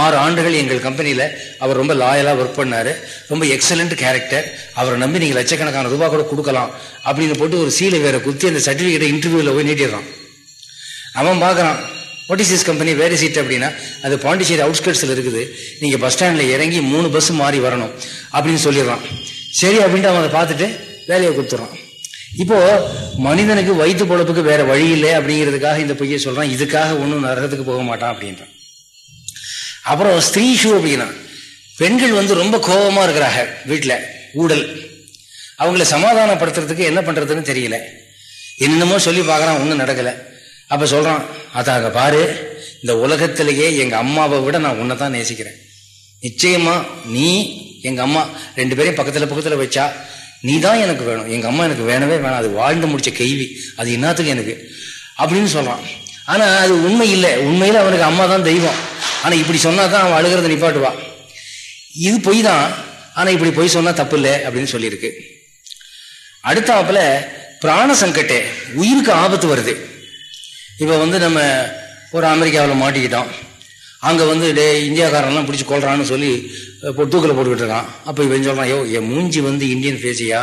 ஆறு ஆண்டுகள் எங்கள் கம்பெனியில் அவர் ரொம்ப லாயலாக ஒர்க் பண்ணார். ரொம்ப எக்ஸலண்ட் கேரக்டர் அவரை நம்பி நீங்கள் லட்சக்கணக்கான ரூபா கூட கொடுக்கலாம் அப்படின்னு போட்டு ஒரு சீலை வேற குத்தி அந்த சர்டிஃபிகேட்டை இன்டர்வியூவில் போய் நீட்டிடுறான். அவன் பார்க்குறான் ஓடிசிஸ் கம்பெனி வேறு சீட் அப்படின்னா அது பாண்டிச்சேரி அவுட்ஸ்கர்ட்ஸில் இருக்குது. நீங்கள் பஸ் ஸ்டாண்டில் இறங்கி மூணு பஸ் மாறி வரணும் அப்படின்னு சொல்லிடுறான். சரி அப்படின்ட்டு அவன் அதை பார்த்துட்டு வேலையை கொடுத்துட்றான். இப்போ மனிதனுக்கு வயிற்று பொழப்புக்கு வேற வழி இல்லை அப்படிங்கிறதுக்காக இந்த பொய்யை சொல்றான். இதுக்காக ஒன்றும் நரகத்துக்கு போக மாட்டான் அப்படின்றான். அப்புறம் ஸ்திரீ ஷூ அப்படின்னா பெண்கள் வந்து ரொம்ப கோபமா இருக்கிறாங்க வீட்டில் ஊடல். அவங்கள சமாதானப்படுத்துறதுக்கு என்ன பண்றதுன்னு தெரியல. என்னென்னமோ சொல்லி பார்க்குறான் ஒன்றும் நடக்கலை. அப்ப சொல்றான் அதாக பாரு இந்த உலகத்திலேயே எங்க அம்மாவை விட நான் உன்னை தான் நேசிக்கிறேன். நிச்சயமா நீ எங்க அம்மா ரெண்டு பேரையும் பக்கத்துல பக்கத்துல வச்சா நீ தான் எனக்கு வேணும். எங்க அம்மா எனக்கு வேணவே வேணாம். அது வாழ்ந்து முடிச்ச கைவி அது என்னத்துக்கு எனக்கு? அப்படின்னு சொல்றான். ஆனா அது உண்மை இல்லை. உண்மையில அவனுக்கு அம்மா தான் தெய்வம். ஆனா இப்படி சொன்னால் தான் அவன் அழுகிறத நிப்பாட்டுவா. இது பொய் தான். ஆனா இப்படி பொய் சொன்னா தப்பு இல்லை அப்படின்னு சொல்லியிருக்கு. அடுத்தாப்புல பிராண சங்கட்டே உயிருக்கு ஆபத்து வருது. இப்போ வந்து நம்ம ஒரு அமெரிக்காவில் மாட்டிக்கிட்டோம் அங்கே வந்து டே இந்தியாக்காரன்லாம் பிடிச்சி கொள்றான்னு சொல்லி தூக்கில் போட்டுக்கிட்டு இருக்கான். அப்போ இவன் சொல்கிறான் ஐயோ என் மூஞ்சி வந்து இந்தியன் ஃபேஸியா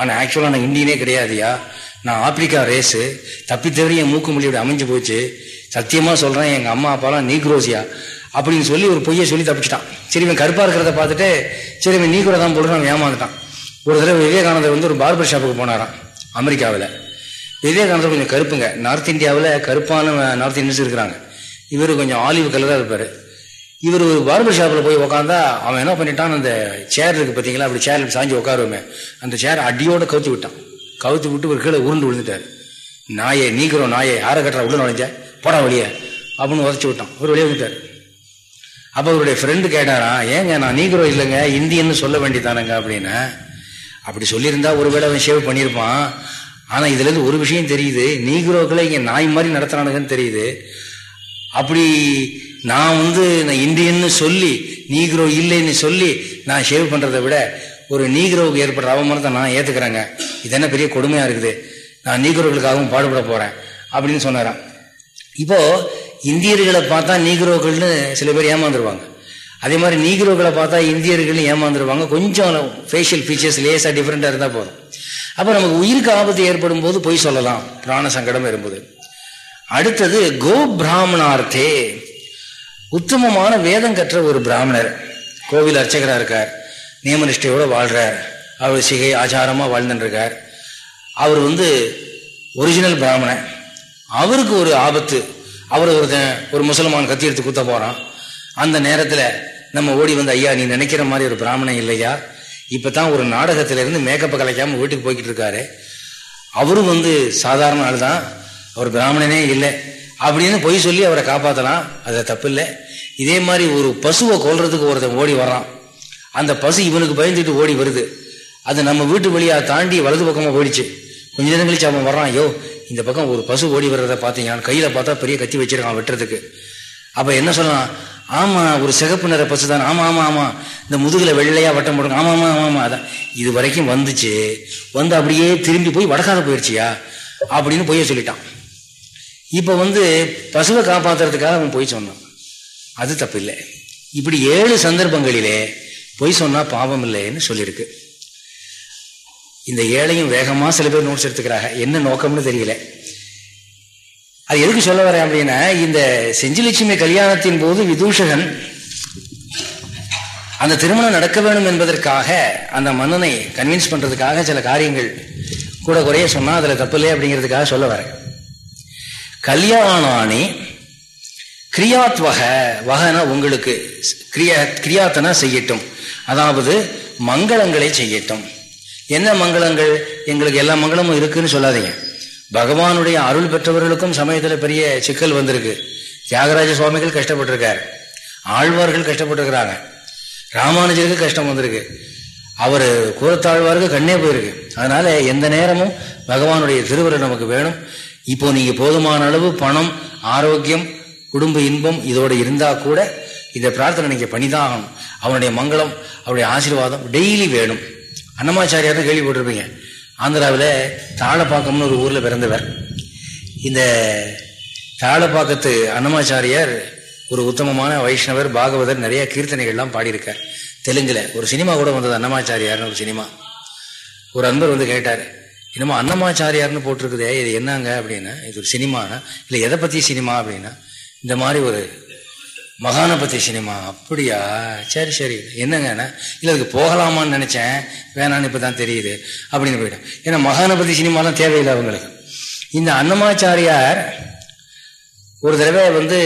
ஆனால் ஆக்சுவலாக நான் இந்தியனே கிடையாதுயா? நான் ஆப்பிரிக்கா ரேஸு தப்பி தவிர என் மூக்கு மொழியோட அமைஞ்சு போச்சு. சத்தியமாக சொல்கிறேன் எங்கள் அம்மா அப்பாலாம் நீக்ரோசியா அப்படின்னு சொல்லி ஒரு பொய்யை சொல்லி தப்பிச்சிட்டான். சரி இவன் கருப்பாக இருக்கிறத பார்த்துட்டு சரி இவன் கூட தான் போடுறான் ஏமாந்துட்டான். ஒரு தடவை விவேகானந்தர் வந்து ஒரு பார்பர் ஷாப்புக்கு போனாராம் அமெரிக்காவில். விவேகானந்தர் கொஞ்சம் கருப்புங்க. நார்த் இந்தியாவில் கருப்பான நார்த் இந்தியன்ஸ் இருக்கிறாங்க. இவர் கொஞ்சம் ஆலிவ் கலராக இருப்பார். இவர் ஒரு பார்பர் ஷாப்பில் போய் உக்காந்தா அவன் என்ன பண்ணிட்டான்? அந்த சேர் இருக்குது பார்த்தீங்களா அப்படி சேரில் சாஞ்சி உட்காருவோமே அந்த சேர் அடியோட கவுத்து விட்டான். கவுத்து விட்டு ஒரு கீழே உருண்டு விழுந்துட்டார். நாயே நீக்கிறோம் நாயே யாரை கட்டுறா உள்ள நுழைஞ்ச போடா வழியே அப்படின்னு உதச்சி விட்டான். ஒரு வெளியே வந்துட்டார். அப்போ அவருடைய ஃப்ரெண்டு கேட்டாரா ஏங்க நான் நீக்கிறோம் இல்லைங்க இந்தியன்னு சொல்ல வேண்டியதானங்க? அப்படின்னு. அப்படி சொல்லியிருந்தா ஒருவேளை அவன் ஷேவ் பண்ணியிருப்பான். ஆனா இதுல இருந்து ஒரு விஷயம் தெரியுது. நீக்ரோக்களை இங்க நாய் மாதிரி நடத்துறானுங்கன்னு தெரியுது. அப்படி நான் வந்து நான் இந்தியன்னு சொல்லி நீக்ரோ இல்லைன்னு சொல்லி நான் ஷேவ் பண்றதை விட ஒரு நீக்ரோவுக்கு ஏற்படுற அவமானத்தை நான் ஏத்துக்கிறேங்க. இது என்ன பெரிய கொடுமையா இருக்குது. நான் நீக்ரோக்களுக்காகவும் பாடுபட போறேன் அப்படின்னு சொன்னாராம். இப்போ இந்தியர்களை பார்த்தா நீக்ரோக்கள்னு சில பேர் ஏமாந்துருவாங்க. அதே மாதிரி நீக்ரோக்களை பார்த்தா இந்தியர்கள் ஏமாந்துருவாங்க. கொஞ்சம் ஃபேஷியல் ஃபீச்சர்ஸ் லேசாக டிஃப்ரெண்ட்டாக இருந்தால் போதும். அப்போ நமக்கு உயிருக்கு ஆபத்து ஏற்படும் போது பொய் சொல்லலாம். பிராண சங்கடம் வரும்போது. அடுத்தது கோ பிராமணார்த்தே. உத்தமமான வேதம் கற்ற ஒரு பிராமணர். கோவில் அர்ச்சகராக இருக்கார். நியமனிஷ்டையோடு வாழ்கிறார் அவர் சிகை ஆச்சாரமாக வாழ்ந்துருக்கார். அவர் வந்து ஒரிஜினல் பிராமணன் அவருக்கு ஒரு ஆபத்து. அவர் ஒருத்தன் ஒரு முசல்மான் கத்தி எடுத்து குத்த போகிறான் அந்த நேரத்தில் நம்ம ஓடி வந்து ஐயா நீ நினைக்கிற மாதிரி ஒரு பிராமணன் இல்லையா? இப்பதான் ஒரு நாடகத்திலேருந்து மேக்கப்பை கலைக்காமல் வீட்டுக்கு போய்கிட்டு இருக்காரு. அவரும் வந்து சாதாரண ஆள் தான் அவர் பிராமணனே இல்லை. அப்படின்னு பொய் சொல்லி அவரை காப்பாற்றலாம் அது தப்பு இல்லை இதே மாதிரி ஒரு பசுவை கொல்றதுக்கு ஒருத்தன் ஓடி வர்றான். அந்த பசு இவனுக்கு பயந்துட்டு ஓடி வருது. அது நம்ம வீட்டு வழியாக தாண்டி வலது பக்கமாக போயிடுச்சு. கொஞ்ச நேரம் கழிச்சு அவன் வர்றான். ஐயோ இந்த பக்கம் ஒரு பசு ஓடி வர்றதை பார்த்தீங்க கையில் பார்த்தா பெரிய கத்தி வச்சிருக்கான் வெட்டுறதுக்கு. அப்போ என்ன சொல்லலாம்? ஆமா ஒரு சிகப்பு நிற பசு தான். ஆமா ஆமா ஆமா. இந்த முதுகுல வெள்ளையா வட்டம் போடுங்க. ஆமா ஆமா ஆமா அதான். இது வரைக்கும் வந்துச்சு. வந்து அப்படியே திரும்பி போய் வடக்காத போயிடுச்சியா அப்படின்னு பொய்ய சொல்லிட்டான். இப்ப வந்து பசுவை காப்பாத்துறதுக்காக அவன் பொய் சொன்னான். அது தப்பு இல்லை இப்படி ஏழு சந்தர்ப்பங்களிலே பொய் சொன்னா பாவம் இல்லைன்னு சொல்லியிருக்கு இந்த ஏழையும் வேகமா சில பேர் நோட்ஸ் எடுத்துக்கிறாங்க. என்ன நோக்கம்னு தெரியல. அது எதுக்கு சொல்ல வரேன் அப்படின்னா இந்த செஞ்சிலட்சுமி கல்யாணத்தின் போது விதூஷகன் அந்த திருமணம் நடக்க வேண்டும் என்பதற்காக அந்த மன்னனை கன்வின்ஸ் பண்றதுக்காக சில காரியங்கள் கூட குறைய சொன்னா அதுல தப்பு அப்படிங்கிறதுக்காக சொல்ல வரேன். கல்யாணி கிரியாத் வக உங்களுக்கு கிரியா கிரியாத்தனா செய்யட்டும். அதாவது மங்களங்களை செய்யட்டும். என்ன மங்களங்கள்? எங்களுக்கு எல்லா மங்களமும் இருக்குன்னு சொல்லாதீங்க. பகவானுடைய அருள் பெற்றவர்களுக்கும் சமயத்தில் பெரிய சிக்கல் வந்திருக்கு. தியாகராஜ சுவாமிகள் கஷ்டப்பட்டிருக்காரு. ஆழ்வார்கள் கஷ்டப்பட்டிருக்கிறாங்க. ராமானுஜருக்கு கஷ்டம் வந்திருக்கு. அவர் கூறத்தாழ்வாருக்கு கண்ணே போயிருக்கு. அதனால எந்த நேரமும் பகவானுடைய திருவரை நமக்கு வேணும். இப்போ நீங்க போதுமான அளவு பணம் ஆரோக்கியம் குடும்ப இன்பம் இதோடு இருந்தா கூட இந்த பிரார்த்தனை நீங்க பண்ணிதான் ஆகணும் அவனுடைய மங்களம் அவருடைய ஆசீர்வாதம் டெய்லி வேணும். அன்னமாச்சாரியார் கேள்விப்பட்டிருப்பீங்க. ஆந்திராவில் தாழப்பாக்கம்னு ஒரு ஊரில் பிறந்தவர். இந்த தாழப்பாக்கத்து அன்னமாச்சாரியார் ஒரு உத்தமமான வைஷ்ணவர் பாகவதர் நிறைய கீர்த்தனைகள்லாம் பாடியிருக்கார். தெலுங்கில். ஒரு சினிமா கூட வந்தது அன்னமாச்சாரியார்னு ஒரு சினிமா. ஒரு அன்பர் வந்து கேட்டார் என்னமோ அன்னமாச்சாரியார்னு போட்டிருக்குதே இது என்னங்க? அப்படின்னா இது ஒரு சினிமானா? இல்லை எதை பற்றி சினிமா? அப்படின்னா இந்த மாதிரி ஒரு மகானபதி சினிமா. அப்படியா? சரி சரி. என்னங்கண்ணா இல்லை அதுக்கு போகலாமான்னு நினச்சேன். வேணான்னு இப்போ தான் தெரியுது. அப்படின்னு போயிட்டேன். ஏன்னா மகானபதி சினிமாலாம் தேவையில்லை அவங்களுக்கு. இந்த அன்னமாச்சாரியார் ஒரு தடவை வந்து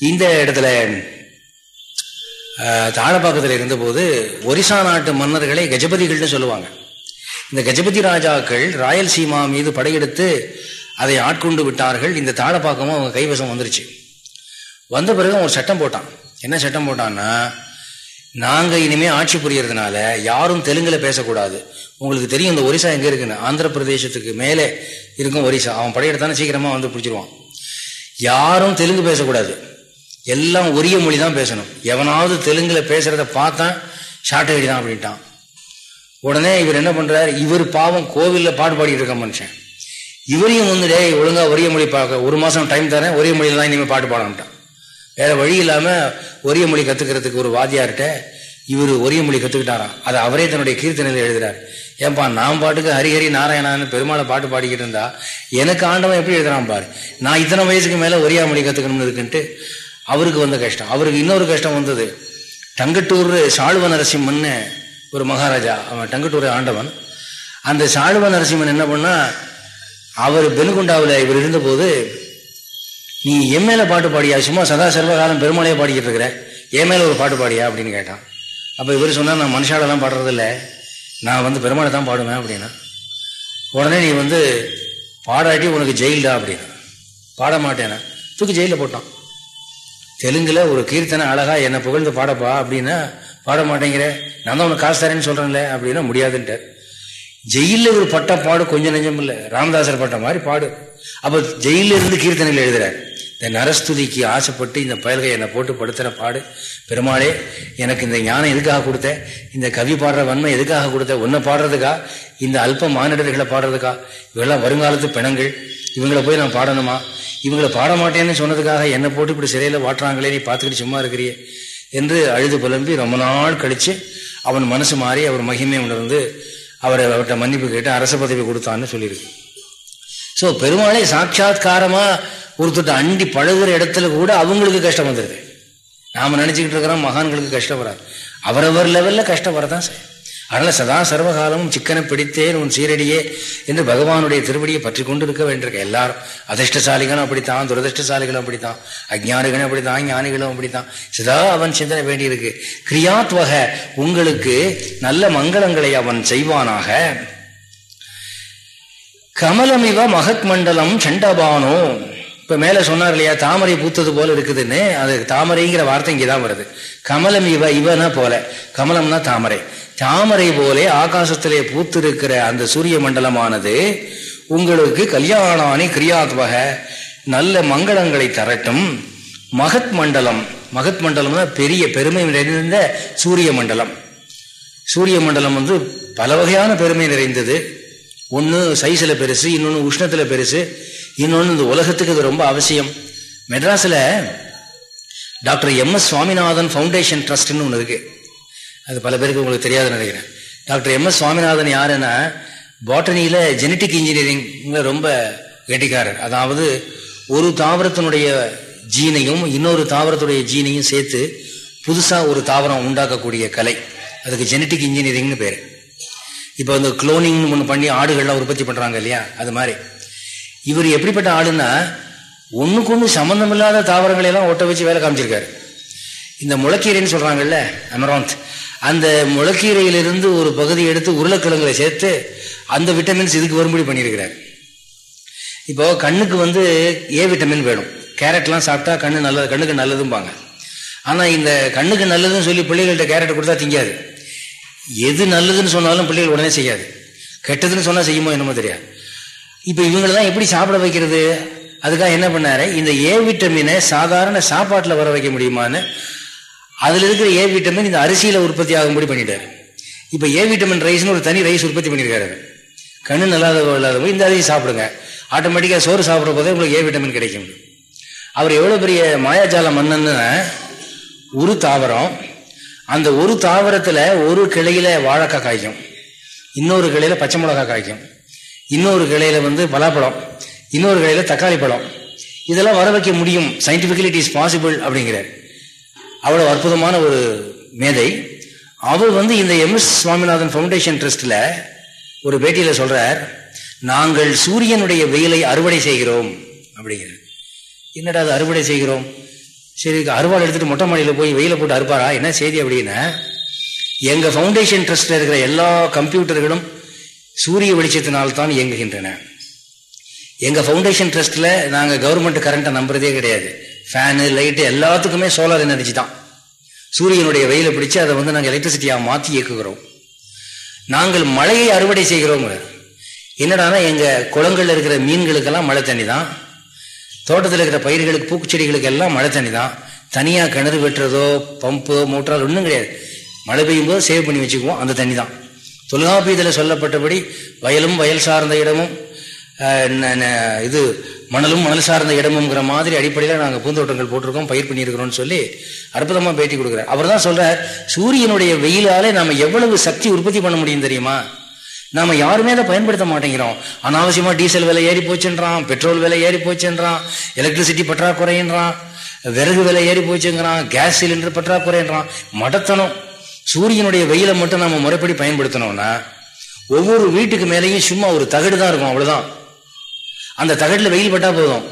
இந்த இடத்துல தாழப்பாக்கத்தில் இருந்தபோது ஒரிசா நாட்டு மன்னர்களை கஜபதிகள்னு சொல்லுவாங்க. இந்த கஜபதி ராஜாக்கள் ராயல்சீமா மீது படையெடுத்து அதை ஆட்கொண்டு விட்டார்கள். இந்த தாழப்பாக்கமும் அவங்க கைவசம் வந்துருச்சு. வந்த பிறகு ஒரு சட்டம் போட்டான். என்ன சட்டம் போட்டான்னா நாங்கள் இனிமே ஆட்சி புரியறதுனால யாரும் தெலுங்குல பேசக்கூடாது. உங்களுக்கு தெரியும் இந்த ஒரிசா எங்கே இருக்குன்னு. ஆந்திர பிரதேசத்துக்கு மேலே இருக்கும் ஒரிசா. அவன் படையெடுத்தானே சீக்கிரமாக வந்து பிடிச்சிருவான். யாரும் தெலுங்கு பேசக்கூடாது. எல்லாம் ஒரிய மொழி தான் பேசணும். எவனாவது தெலுங்குல பேசுறத பார்த்தான் ஷார்ட் தான் அப்படின்ட்டான். உடனே இவர் என்ன பண்ணுறார் இவர் பாவம் கோவிலில் பாட்டு பாடிட்டு இருக்க மனுஷன். இவரையும் வந்து டே ஒரே மொழி பார்க்க. ஒரு மாதம் டைம் தரேன். ஒரே மொழியில் தான் இனிமேல் பாட்டு பாடன்ட்டான் வேற வழி இல்லாம ஒரிய மொழி கத்துக்கிறதுக்கு ஒரு வாத்தியார்கிட்ட இவர் ஒரிய மொழி கத்துக்கிட்டாராம் அதை அவரே தன்னுடைய கீர்த்தனையில் எழுதுறாரு. ஏன்பா நான் பாட்டுக்கு ஹரிஹரி நாராயணான்னு பெருமாளை பாட்டு பாடிக்கிட்டு இருந்தா எனக்கு ஆண்டவன் எப்படி எழுதுறான் பாரு? நான் இத்தனை வயசுக்கு மேல ஒரியா மொழி கத்துக்கணும்னு இருக்குன்ட்டு அவருக்கு வந்த கஷ்டம். அவருக்கு இன்னொரு கஷ்டம் வந்தது. டங்கட்டூர் சாழ்வ நரசிம்மன் ஒரு மகாராஜா அவன் டங்கட்டூர் ஆண்டவன். அந்த சாழ்வ நரசிம்மன் என்ன பண்ணா அவர் பெனுகுண்டாவில் இவர் இருந்தபோது நீ என் மேல பாட்டு பாடியா? சும்மா சதா சர்வகாலம் பெருமாளையே பாடிக்கிட்டு இருக்கிற. என் மேல ஒரு பாட்டு பாடியா? அப்படின்னு கேட்டான். அப்ப இவர் சொன்னா நான் மனுஷாலெல்லாம் பாடுறதில்ல. நான் வந்து பெருமாளை தான் பாடுவேன் அப்படின்னா. உடனே நீ வந்து பாடாட்டி உனக்கு ஜெயில்டா அப்படின்னா. பாட மாட்டேனா தூக்கி ஜெயிலில் போட்டான். தெலுங்குல ஒரு கீர்த்தனை அழகா என்னை புகழ்ந்து பாடப்பா அப்படின்னா பாட மாட்டேங்கிற. நான் தான் உனக்கு காசு தரேன்னு சொல்றேன்ல அப்படின்னா முடியாதுன்ட்டு. ஜெயிலில் ஒரு பட்ட பாடு கொஞ்சம் நெஞ்சம் இல்லை. ராமதாசர் பட்ட மாதிரி பாடு. அப்ப ஜெயில இருந்து கீர்த்தனையில் எழுதுறாரு. இந்த நரஸ்துதிக்கு ஆசைப்பட்டு இந்த பயல்கை என்னை போட்டு படுத்துகிற பாடு. பெருமாளே எனக்கு இந்த ஞானம் எதுக்காக கொடுத்த? இந்த கவி பாடுற வன்மை எதுக்காக கொடுத்த? ஒன்றை பாடுறதுக்கா? இந்த அல்ப மானிடர்களை பாடுறதுக்கா? இவெல்லாம் வருங்காலத்து பிணங்கள். இவங்களை போய் நான் பாடணுமா? இவங்களை பாட மாட்டேன்னு சொன்னதுக்காக என்னை போட்டு இப்படி சிறையில் வாட்டுறாங்களே நீ பார்த்துக்கிட்டு சும்மா இருக்கிறியே என்று அழுது புலம்பி ரொம்ப நாள் கழித்து அவன் மனசு மாறி அவர் மகிமை உணர்ந்து அவரை அவர்கிட்ட மன்னிப்பு கேட்டு அரச பதவி கொடுத்தான்னு சொல்லியிருக்கு. ஸோ பெருமாளை சாட்சாத்காரமாக ஒருத்தட்ட அண்டி பழகுற இடத்துல கூட அவங்களுக்கு கஷ்டம் வந்துருது. நாம நினைச்சுக்கிட்டு இருக்கிறோம் மகான்களுக்கு கஷ்டம் வராது. அவரவர் லெவல்ல கஷ்டம் வரதான் சார் அதனால சதா சர்வகாலமும் சிக்கனை பிடித்தேன் உன் சீரடியே என்று பகவானுடைய திருவடியை பற்றி கொண்டு இருக்க வேண்டியிருக்க எல்லாரும். அதிர்ஷ்டசாலிகளும் அப்படித்தான் துரதிருஷ்டசாலிகளும் அப்படித்தான் அஜ்ஞானிகளும் அப்படித்தான் ஞானிகளும் அப்படித்தான். சதா அவன் சிந்தனை வேண்டியிருக்கு. கிரியாத்வக உங்களுக்கு நல்ல மங்களங்களை அவன் செய்வானாக. கமலமிவ மகத் மண்டலம் சண்டபானோ. இப்ப மேல சொன்னார் இல்லையா தாமரை பூத்தது போல இருக்குதுன்னு அது தாமரைங்கிற வார்த்தை இங்கதான் வருது. கமலம் இவ இவனா போல. கமலம்னா தாமரை. தாமரை போலே ஆகாசத்திலே பூத்திருக்கிற அந்த சூரிய மண்டலமானது உங்களுக்கு கல்யாணானி கிரியாத்வக நல்ல மங்களங்களை தரட்டும். மகத் மண்டலம் மகத் மண்டலம்னா பெரிய பெருமை நிறைந்த சூரிய மண்டலம். சூரிய மண்டலம் வந்து பல வகையான பெருமை நிறைந்தது. ஒன்று சைஸில் பெருசு இன்னொன்று உஷ்ணத்தில் பெருசு. இன்னொன்று இந்த உலகத்துக்கு இது ரொம்ப அவசியம். மெட்ராஸில் doctor M S Swaminathan foundation ட்ரஸ்ட்னு ஒன்று இருக்குது அது பல பேருக்கு உங்களுக்கு தெரியாதுன்னு நினைக்கிறேன். டாக்டர் எம் எஸ் சுவாமிநாதன் யாருன்னா பாட்டனியில் ஜெனட்டிக் இன்ஜினியரிங் ரொம்ப கெட்டிக்காரர் அதாவது ஒரு தாவரத்தினுடைய ஜீனையும் இன்னொரு தாவரத்துடைய ஜீனையும் சேர்த்து புதுசாக ஒரு தாவரம் உண்டாக்கக்கூடிய கலை. அதுக்கு ஜெனட்டிக் இன்ஜினியரிங்னு பேர். இப்போ வந்து குளோனிங்னு ஒன்று பண்ணி ஆடுகள்லாம் உற்பத்தி பண்ணுறாங்க இல்லையா? அது மாதிரி. இவர் எப்படிப்பட்ட ஆளுன்னா ஒன்றுக்கு ஒன்று சம்மந்தமில்லாத தாவரங்களையெல்லாம் ஒட்ட வச்சு வேலை காமிச்சிருக்காரு. இந்த முளக்கீரைன்னு சொல்கிறாங்கல்ல அமராந்த் அந்த முளக்கீரையிலிருந்து ஒரு பகுதி எடுத்து உருளைக்கிழங்குல சேர்த்து அந்த விட்டமின்ஸ் இதுக்கு வரும்படி பண்ணியிருக்கிறார். இப்போ கண்ணுக்கு வந்து ஏ விட்டமின் வேணும். கேரட்லாம் சாப்பிட்டா கண்ணு நல்லது கண்ணுக்கு நல்லதும்பாங்க. ஆனால் இந்த கண்ணுக்கு நல்லதுன்னு சொல்லி பிள்ளைகள்கிட்ட கேரட் கொடுத்தா திங்காது. எது நல்லதுன்னு சொன்னாலும் பிள்ளைகள் உடனே செய்யாது. கெட்டதுன்னு சொன்னால் செய்யுமோ என்னமோ தெரியாது. இப்போ இவங்களெல்லாம் எப்படி சாப்பிட வைக்கிறது? அதுக்காக என்ன பண்ணாரு? இந்த ஏ விட்டமினை சாதாரண சாப்பாட்டில் வர வைக்க முடியுமான்னு அதில் இருக்கிற ஏ விட்டமின் இந்த அரிசியில் உற்பத்தி ஆகும்படி பண்ணிட்டாரு. இப்போ ஏ விட்டமின் ரைஸ்னு ஒரு தனி ரைஸ் உற்பத்தி பண்ணியிருக்காரு கண்ணு நல்லாத இல்லாதவங்க இந்த அரிசி சாப்பிடுங்க. ஆட்டோமேட்டிக்காக சோறு சாப்பிட்ற போதே உங்களுக்கு ஏ விட்டமின் கிடைக்கும். அவர் எவ்வளோ பெரிய மாயாஜால மன்னன்னு ஒரு தாவரம் அந்த ஒரு தாவரத்தில் ஒரு கிளையில் வாழைக்காய் காய்க்கும். இன்னொரு கிளையில் பச்சை மிளகாய் காய்க்கும். இன்னொரு கிளையில வந்து பலாப்பழம் இன்னொரு கிளையில தக்காளி பழம். இதெல்லாம் வர வைக்க முடியும். சயின்டிபிக்கலி இட் இஸ் பாசிபிள் அப்படிங்கிறார். அவ்வளோ அற்புதமான ஒரு மேதை. அவர் வந்து இந்த எம். எஸ். சுவாமிநாதன் ஃபவுண்டேஷன் ட்ரஸ்டில் ஒரு பேட்டியில் சொல்கிறார் நாங்கள் சூரியனுடைய வெயிலை அறுவடை செய்கிறோம். அப்படிங்கிறார். என்னடா அது அறுவடை செய்கிறோம்? சரி அறுவாள் எடுத்துட்டு மொட்டை மாடியில் போய் வெயில போட்டு அறுப்பாரா? என்ன செய்தி அப்படின்னா எங்கள் ஃபவுண்டேஷன் ட்ரஸ்ட்டில் இருக்கிற எல்லா கம்ப்யூட்டர்களும் சூரிய வெளிச்சத்தினால்தான் இயங்குகின்றன. எங்கள் ஃபவுண்டேஷன் ட்ரஸ்ட்டில் நாங்கள் கவர்மெண்ட் கரண்ட்டை நம்புறதே கிடையாது. ஃபேனு லைட்டு எல்லாத்துக்குமே சோலார் எனர்ஜி தான். சூரியனுடைய வெயில பிடிச்சி அதை வந்து நாங்கள் எலக்ட்ரிசிட்டியாக மாற்றி இயக்குகிறோம். நாங்கள் மழையை அறுவடை செய்கிறோங்க என்னடானா எங்கள் குளங்கள்ல இருக்கிற மீன்களுக்கெல்லாம் மழை தண்ணி தான். தோட்டத்தில் இருக்கிற பயிர்களுக்கு பூக்குச்செடிகளுக்கு எல்லாம் மழை தண்ணி தான். தனியாக கிணறு வெட்டுறதோ பம்பு மோட்டார் ஒன்றும் கிடையாது. மழை பெய்யும் போது சேவ் பண்ணி வச்சுக்குவோம் அந்த தண்ணி தான். தொல்காப்பியத்தில் சொல்லப்பட்டபடி வயலும் வயல் சார்ந்த இடமும் இது மணலும் மணல் சார்ந்த இடமுங்கிற மாதிரி அடிப்படையில் நாங்கள் பூந்தோட்டங்கள் போட்டிருக்கோம் பயிர் பண்ணியிருக்கிறோம்னு சொல்லி அற்புதமாக பேட்டி கொடுக்குறார். அவர் தான் சொல்கிறார் சூரியனுடைய வெயிலாலே நாம் எவ்வளவு சக்தி உற்பத்தி பண்ண முடியும் தெரியுமா? நாம் யாருமே அதை பயன்படுத்த மாட்டேங்கிறோம். அனாவசியமாக டீசல் விலை ஏறி போச்சுன்றான் பெட்ரோல் விலை ஏறி போச்சுன்றான் எலக்ட்ரிசிட்டி பற்றாக்குறைன்றான் விறகு விலை ஏறி போச்சுங்கிறான் கேஸ் சிலிண்டர் பற்றாக்குறைன்றான் மடத்தனம். சூரியனுடைய வெயிலை மட்டும் நம்ம முறைப்படி பயன்படுத்தினோம்னா ஒவ்வொரு வீட்டுக்கு மேலேயும் சும்மா ஒரு தகடு தான் இருக்கும் அவ்வளோதான் அந்த தகடில் வெயில் பட்டா போதும்.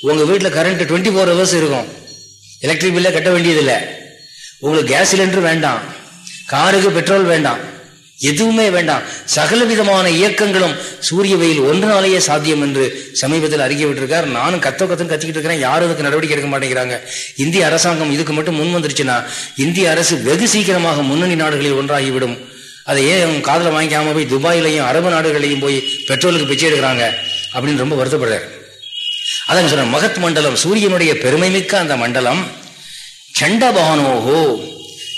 உங்கள் வீட்டில் கரண்ட் டுவெண்ட்டி ஃபோர் ஹவர்ஸ் இருக்கும். எலக்ட்ரிக் பில்லை கட்ட வேண்டியதில்லை. உங்களுக்கு கேஸ் சிலிண்டர் வேண்டாம். காருக்கு பெட்ரோல் வேண்டாம். எதுவுமே வேண்டாம். சகல விதமான இயக்கங்களும் சூரிய வெயில் ஒன்று நாளையே சாத்தியம் என்று சமீபத்தில் அறிக்கை நானும் கத்த கத்துன்னு கத்திக்கிட்டு இருக்கிறேன். யாரும் அதுக்கு நடவடிக்கை எடுக்க மாட்டேங்கிறாங்க. இந்திய அரசாங்கம் இதுக்கு மட்டும் முன் வந்துருச்சுன்னா இந்திய அரசு வெகு சீக்கிரமாக முன்னணி நாடுகளில் ஒன்றாகிவிடும். அதை ஏன் காதல வாங்கிக்காம போய் துபாயிலையும் அரபு நாடுகளையும் போய் பெட்ரோலுக்கு பிச்சை எடுக்கிறாங்க? அப்படின்னு ரொம்ப வருத்தப்படுறாரு. அதான் சொல்ற மகத் மண்டலம் சூரியனுடைய பெருமை மிக்க அந்த மண்டலம். சண்டபானோகோ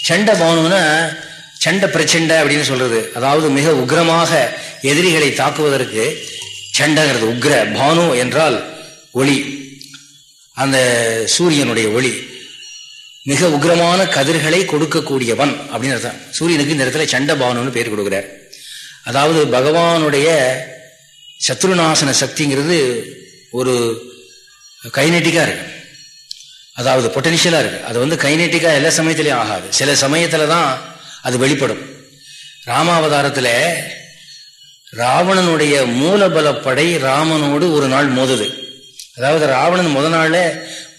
சண்டபானுன்னா சண்ட சண்டை பிரச்சண்ட அப்படின்னு சொல்றது. அதாவது மிக உக்ரமாக எதிரிகளை தாக்குவதற்கு சண்டைங்கிறது. உக்ர பானு என்றால் ஒளி. அந்த சூரியனுடைய ஒளி. மிக உக்ரமான கதிர்களை கொடுக்கக்கூடியவன் அப்படின்னு அர்த்தம். சூரியனுக்கு இந்த இடத்துல சண்ட பானுன்னு பேர் கொடுக்குறார். அதாவது பகவானுடைய சத்ருநாசன சக்திங்கிறது ஒரு கைநெட்டிக்கா இருக்கு. அதாவது பொட்டன்ஷியலாக இருக்கு. அது வந்து கைநெட்டிக்கா எல்லா சமயத்திலையும் ஆகாது. சில சமயத்தில் தான் அது வெளிப்படும். ராமாவதாரத்தில் ராவணனுடைய மூலபல படை ராமனோடு ஒரு நாள் மோதுது. அதாவது ராவணன் முத நாள்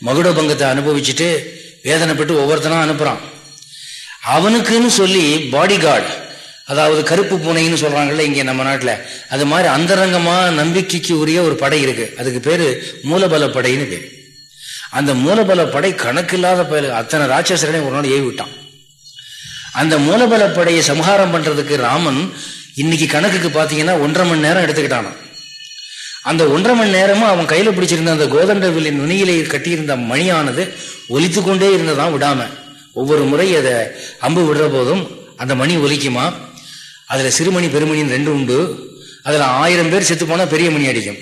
மகுடபங்கத்தை அனுபவிச்சுட்டு வேதனைப்பட்டு ஒவ்வொருத்தனா அனுப்புறான். அவனுக்குன்னு சொல்லி பாடி கார்டு அதாவது கருப்பு பூனைன்னு சொல்றாங்கல்ல இங்கே நம்ம நாட்டில் அது மாதிரி அந்தரங்கமாக நம்பிக்கைக்கு உரிய ஒரு படை இருக்கு. அதுக்கு பேரு மூலபல படைன்னு பேர். அந்த மூலபல படை கணக்கில்லாத பயில அத்தனை ராட்சசரனை ஒரு நாள் ஏவி விட்டான் அந்த மூலபல படையை சம்ஹாரம் பண்றதுக்கு ராமன் இன்னைக்கு கணக்குக்கு பாத்தீங்கன்னா ஒன்றரை மணி நேரம் எடுத்துக்கிட்டான் அந்த ஒன்றரை மணி நேரமும் அவன் கையில பிடிச்சிருந்த அந்த கோதண்ட வில்லின் நுனியிலே கட்டியிருந்த மணியானது ஒலித்து கொண்டே இருந்ததான் விடாம. ஒவ்வொரு முறை அதை அம்பு விடுற போதும் அந்த மணி ஒலிக்குமா? அதுல சிறுமணி பெருமணின்னு ரெண்டு உண்டு. அதுல ஆயிரம் பேர் செத்து போனா பெரிய மணி அடிக்கும்.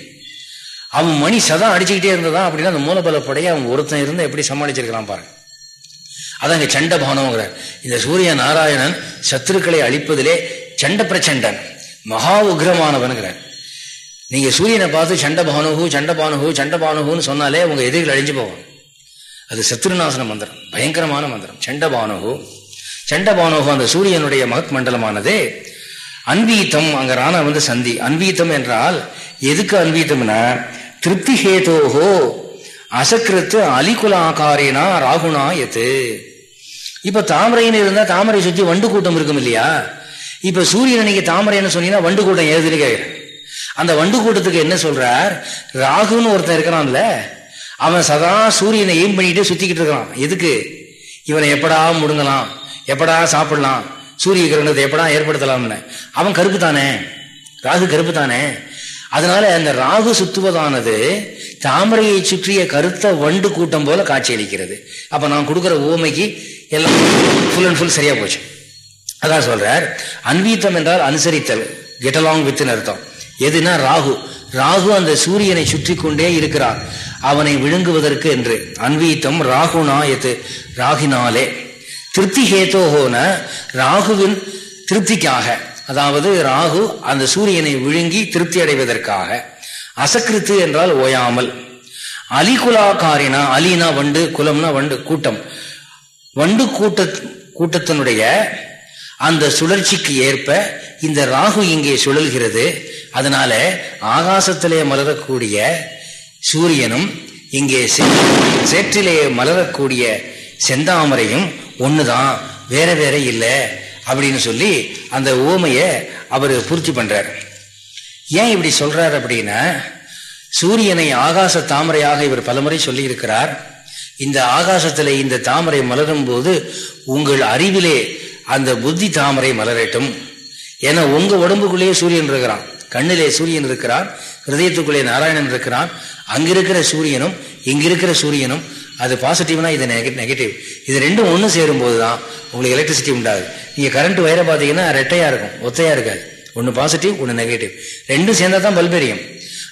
அவன் மணி சதா அடிச்சுக்கிட்டே இருந்ததான் அப்படின்னா அந்த மூலபல படையை அவன் ஒருத்தன் இருந்து எப்படி சமாளிச்சிருக்கிறான் பாருங்க. அதான் இங்க சண்ட பவனம்ங்கிறார் இந்த சூரிய நாராயணன் சத்துருக்களை அழிப்பதிலே சண்ட பிரச்சண்டன் மகா உக்ரமானவனுங்கிற நீங்க சூரியனை பார்த்து சண்ட பானுகு சண்ட பானுகு சண்ட பானுகுன்னு சொன்னாலே உங்க எதிரிகள் அழிஞ்சு போகும் அது சத்ருநாசன மந்திரம் பயங்கரமான மந்திரம். சண்டபானோகு சண்டபானோகு அந்த சூரியனுடைய மகத் மண்டலமானது. அன்வீத்தம் அங்க ராணா வந்து சந்தி அன்வீத்தம் என்றால் எதுக்கு அன்வீத்தம்னா திருப்தி ஹேதோஹோ அசக்கிருத்து அலிகுலாக்காரினா ராகுனா எத்து இப்ப தாமரைன்னு இருந்தா தாமரை சுற்றி வண்டு கூட்டம் இருக்கும் இல்லையா? இப்ப சூரியன் நீங்க தாமரைன்னு சொன்னீங்கன்னா வண்டு கூட்டம் ஏதுன்னு கேட்கிறேன் அந்த வண்டு கூட்டத்துக்கு என்ன சொல்றார்? ராகுன்னு ஒருத்தன் இருக்கிறான்ல அவன் சதா சூரியனை எய்ம் பண்ணிட்டு சுத்திக்கிட்டு இருக்கான் எதுக்கு? இவனை எப்படா முடுங்கலாம்? எப்படா சாப்பிடலாம்? சூரிய கிரகணத்தை எப்படா ஏற்படுத்தலாம்னு. அவன் கருப்பு தானே? ராகு கருப்பு தானே? அதனால அந்த ராகு சுத்துவதானது தாமரையை சுற்றிய கருத்த வண்டு கூட்டம் போல காட்சி அளிக்கிறது அப்ப நான் கொடுக்குற ஓமைக்கு எல்லாம் ஃபுல் அண்ட் ஃபுல் சரியா போச்சு. அதான் சொல்கிறார் அன்வீத்தம் என்றால் அனுசரித்தல் கெட் அலாங் அர்த்தம். எதுனா ராகு ராகு அந்த சூரியனை சுற்றி கொண்டே இருக்கிறார் அவனை விழுங்குவதற்கு என்று. அன்வீத்தம் ராகுனா எது? ராகினாலே. திருப்தி ஹேத்தோகோன ராகுவின் திருப்திக்காக அதாவது ராகு அந்த சூரியனை விழுங்கி திருப்தி அடைவதற்காக. அசக்கிருத்து என்றால் ஓயாமல். அலிகுலாக்காரினா அலினா வண்டு குலம்னா வண்டு கூட்டம். வண்டு கூட்ட கூட்டத்தினுடைய அந்த சுழற்சிக்கு ஏற்ப இந்த ராகு இங்கே சுழல்கிறது. அதனால ஆகாசத்திலே மலரக்கூடிய சூரியனும் இங்கே சேற்றிலே மலரக்கூடிய செந்தாமரையும் ஒண்ணுதான் வேற வேற இல்லை அப்படின்னு சொல்லி அந்த ஓமைய அவர் பூர்த்தி பண்றார். ஏன் இப்படி சொல்றார் அப்படின்னா சூரியனை ஆகாச தாமரையாக இவர் பலமுறை சொல்லி இருக்கிறார் இந்த ஆகாசத்தில் இந்த தாமரை மலரும் போது உங்கள் அறிவிலே அந்த புத்தி தாமரை மலரட்டும் ஏன்னா உங்க உடம்புக்குள்ளேயே சூரியன் இருக்கிறான். கண்ணிலே சூரியன் இருக்கிறான் ஹிருதயத்துக்குள்ளே நாராயணன் இருக்கிறான். அங்கிருக்கிற சூரியனும் இங்கிருக்கிற சூரியனும் அது பாசிட்டிவ்னா இது நெகட்டிவ் இது ரெண்டும் ஒன்று சேரும் போது தான் உங்களுக்கு எலக்ட்ரிசிட்டி உண்டாகுது. நீங்கள் கரண்ட் வயரை பார்த்தீங்கன்னா ரெட்டையாக இருக்கும் ஒத்தையாக இருக்காது. ஒன்று பாசிட்டிவ் ஒன்று நெகட்டிவ் ரெண்டும் சேர்ந்தா தான் பல்பெரியம்.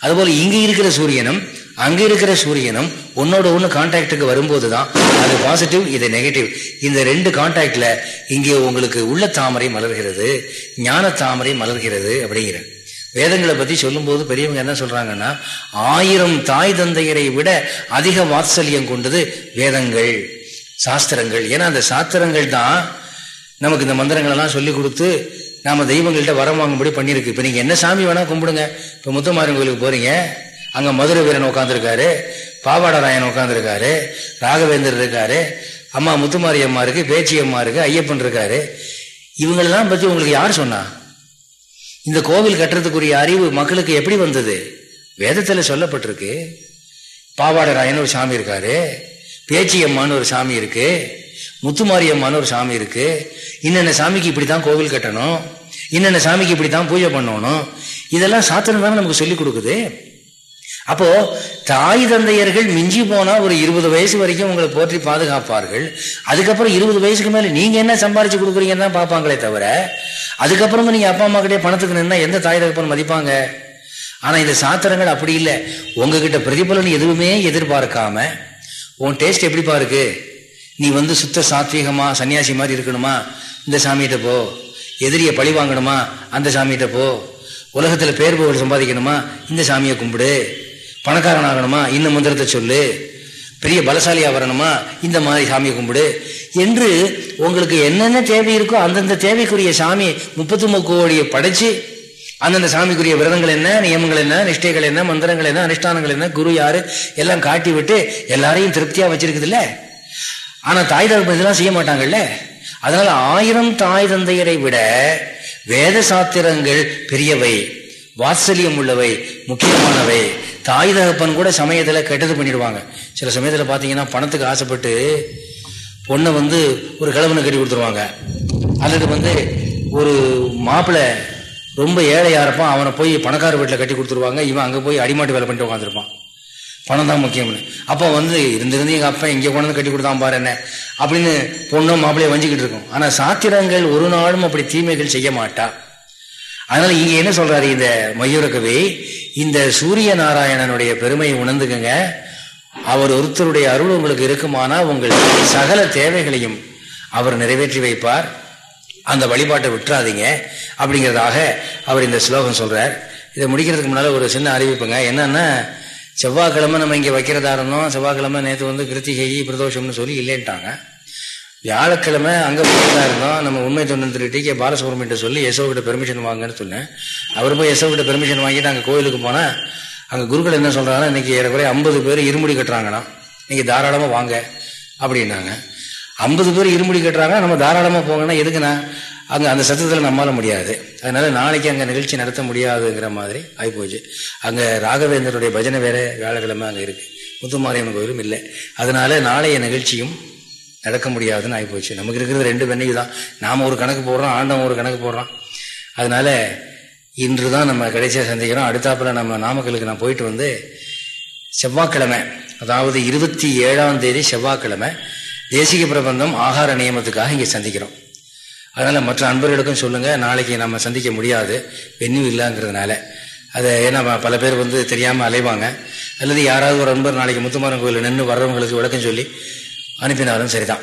அதுபோல் இங்கே இருக்கிற சூரியனும் அங்கே இருக்கிற சூரியனும் உன்னோட ஒன்று கான்டாக்டுக்கு வரும்போது தான் அது பாசிட்டிவ் இது நெகட்டிவ் இந்த ரெண்டு கான்டாக்டில் இங்கே உங்களுக்கு உள்ள தாமரை மலர்கிறது ஞான தாமரை மலர்கிறது அப்படிங்கிற. வேதங்களை பத்தி சொல்லும்போது பெரியவங்க என்ன சொல்றாங்கன்னா ஆயிரம் தாய் தந்தையரை விட அதிக வாத்சல்யம் கொண்டது வேதங்கள் சாஸ்திரங்கள். ஏன்னா அந்த சாஸ்திரங்கள் தான் நமக்கு இந்த மந்திரங்கள் எல்லாம் சொல்லி கொடுத்து நாம தெய்வங்கள்ட்ட வரம் வாங்கும்படி பண்ணியிருக்கு. இப்ப நீங்க என்ன சாமி வேணா கும்பிடுங்க. இப்ப முத்தமாரன் கோயிலுக்கு போறீங்க. அங்க மதுரை வீரன் உட்காந்துருக்காரு பாவாடராயன் உட்காந்துருக்காரு ராகவேந்தர் இருக்காரு அம்மா முத்துமாரி அம்மா இருக்கு பேச்சி அம்மா இருக்கு ஐயப்பன் இருக்காரு. இவங்களெல்லாம் பத்தி உங்களுக்கு யார் சொன்னா? இந்த கோவில் கட்டுறதுக்குரிய அறிவு மக்களுக்கு எப்படி வந்தது? வேதத்துல சொல்லப்பட்டிருக்கு. பாவாடராயன் ஒரு சாமி இருக்காரு பேச்சியம்மான்னு ஒரு சாமி இருக்கு முத்துமாரியம்மான்னு ஒரு சாமி இருக்கு. இன்னென்ன சாமிக்கு இப்படித்தான் கோவில் கட்டணும்? இன்னென்ன சாமிக்கு இப்படித்தான் பூஜை பண்ணணும்? இதெல்லாம் சாத்திரம் தானே நமக்கு சொல்லிக் கொடுக்குது? அப்போ தாய் தந்தையர்கள் மிஞ்சி போனா ஒரு இருபது வயசு வரைக்கும் உங்களை போற்றி பாதுகாப்பார்கள். அதுக்கப்புறம் இருபது வயசுக்கு மேல நீங்க என்ன சம்பாரிச்சு கொடுக்குறீங்கன்னு தான் பார்ப்பாங்களே தவிர அதுக்கப்புறமா நீங்க அப்பா அம்மா கிட்டே பணத்துக்கு நின்னா எந்த தாய் தகப்பன் மதிப்பாங்க? ஆனா இந்த சாத்திரங்கள் அப்படி இல்லை. உங்ககிட்ட பிரதிபலன் எதுவுமே எதிர்பார்க்காம உன் டேஸ்ட் எப்படிப்பா இருக்கு? நீ வந்து சுத்த சாத்வீகமா சன்னியாசி மாதிரி இருக்கணுமா? இந்த சாமிகிட்ட போ. எதிரிய பழி வாங்கணுமா? அந்த சாமிகிட்ட போ. உலகத்தில் பேர் புகழ் சம்பாதிக்கணுமா? இந்த சாமியை கும்பிடு. பணக்காரன் ஆகணுமா இந்த மந்திரத்தை சொல்லு. பெரிய பலசாலியாக வரணுமா? இந்த மாதிரி சாமி கும்பிடு. என்று உங்களுக்கு என்னென்ன தேவை இருக்கோ அந்தந்த தேவைக்குரிய சாமி முப்பத்தி கோடியை படைச்சு அந்தந்த சாமிக்குரிய விரதங்கள் என்ன நியமங்கள் என்ன நிஷ்டைகள் என்ன மந்திரங்கள் என்ன அனுஷ்டானங்கள் என்ன குரு யாரு எல்லாம் காட்டி விட்டு எல்லாரையும் திருப்தியா வச்சிருக்குது இல்ல ஆனா தாய் தகப்பன் இதெல்லாம் செய்ய மாட்டாங்கல்ல? அதனால ஆயிரம் தாய் தந்தையரை விட வேத சாத்திரங்கள் பெரியவை. வாத்சல்யம் உள்ளவை முக்கியமானவை. தாய் தகப்பன் கூட சமயத்தில் கெட்டது பண்ணிடுவாங்க. சில சமயத்தில் பார்த்தீங்கன்னா பணத்துக்கு ஆசைப்பட்டு பொண்ணை வந்து ஒரு கிழவனை கட்டி கொடுத்துருவாங்க. அல்லது வந்து ஒரு மாப்பிள்ளை ரொம்ப ஏழையாக இருப்பான் அவனை போய் பணக்கார வீட்டில் கட்டி கொடுத்துருவாங்க இவன் அங்கே போய் அடிமாட்டு வேலை பண்ணிட்டு உட்காந்துருப்பான் பணம் தான் முக்கியம்னு. அப்போ வந்து இருந்திருந்து எங்கள் அப்பா இங்கே கொண்டு வந்து கட்டி கொடுத்தான் பாரு என்ன அப்படின்னு பொண்ணும் மாப்பிள்ளையை வஞ்சிக்கிட்டு இருக்கும். ஆனால் சாத்திரங்கள் ஒரு நாளும் அப்படி தீமைகள் செய்ய மாட்டா. அதனால இங்க என்ன சொல்றாரு இந்த மயூர கவி? இந்த சூரிய நாராயணனுடைய பெருமையை உணர்ந்துக்குங்க. அவர் ஒருத்தருடைய அருள் உங்களுக்கு இருக்குமானா உங்கள் சகல தேவைகளையும் அவர் நிறைவேற்றி வைப்பார். அந்த வழிபாட்டை விட்டுறாதீங்க. அப்படிங்கிறதாக அவர் இந்த ஸ்லோகம் சொல்றார். இதை முடிக்கிறதுக்கு முன்னால ஒரு சின்ன அறிவிப்புங்க. என்னன்னா செவ்வாய்க்கிழமை நம்ம இங்கே வைக்கிறதா இருந்தோம். செவ்வாய்க்கிழமை நேற்று வந்து கிருத்திகை பிரதோஷம்னு சொல்லி இல்லைன்ட்டாங்க. வியாழக்கிழமை அங்கே போயிட்டு இருந்தோம். நம்ம உண்மை தொண்ணூறு டி கே பாலசுப்ரமணியிட்ட சொல்லி யசோ கிட்ட பெர்மிஷன் வாங்கன்னு சொன்னேன். அவர் போய் யசோ கிட்ட பெர்மிஷன் வாங்கிட்டு அங்கே கோயிலுக்கு போனால் அங்கே குருக்கள் என்ன சொல்கிறாங்கன்னா இன்றைக்கி ஏறக்குறைய ஐம்பது பேர் இருமுடி கட்டுறாங்கண்ணா நீங்கள் தாராளமாக வாங்க அப்படின்னாங்க. ஐம்பது பேர் இருமுடி கட்டுறாங்க நம்ம தாராளமாக போங்கன்னா எதுக்குண்ணா? அங்கே அந்த சத்தத்தில் நம்மால் முடியாது. அதனால நாளைக்கு அங்கே நிகழ்ச்சி நடத்த முடியாதுங்கிற மாதிரி ஆகிப்போச்சு அங்கே ராகவேந்தருடைய பஜனை வேற வியாழக்கிழமை அங்கே இருக்குது முத்துமாரியம்மன் கோயிலும் இல்லை. அதனால நாளைய நிகழ்ச்சியும் நடக்க முடியாதுன்னு ஆகிப்போச்சு. நமக்கு இருக்கிறது ரெண்டு பெண்ணைக்கு தான் நாம் ஒரு கணக்கு போடுறோம் ஆண்டவன் ஒரு கணக்கு போடுறான். அதனால இன்று தான் நம்ம கடைசியாக சந்திக்கிறோம். அடுத்தாப்பில் நம்ம நாமக்கலுக்கு நான் போயிட்டு வந்து செவ்வாய்க்கிழமை அதாவது இருபத்தி ஏழாம் தேதி செவ்வாய்க்கிழமை தேசிக பிரபந்தம் ஆகார நியமத்துக்காக இங்கே சந்திக்கிறோம். அதனால் மற்ற அன்பர்களுக்கும் சொல்லுங்கள் நாளைக்கு நம்ம சந்திக்க முடியாது வென்யூ இல்லைங்கிறதுனால. அதை ஏன்னா பல பேர் வந்து தெரியாமல் அலைவாங்க. அல்லது யாராவது ஒரு அன்பர் நாளைக்கு முத்துமாரன் கோயிலில் நின்று வர்றவங்களுக்கு விளக்கம் சொல்லி அனுப்பினாலும் சரிதான்.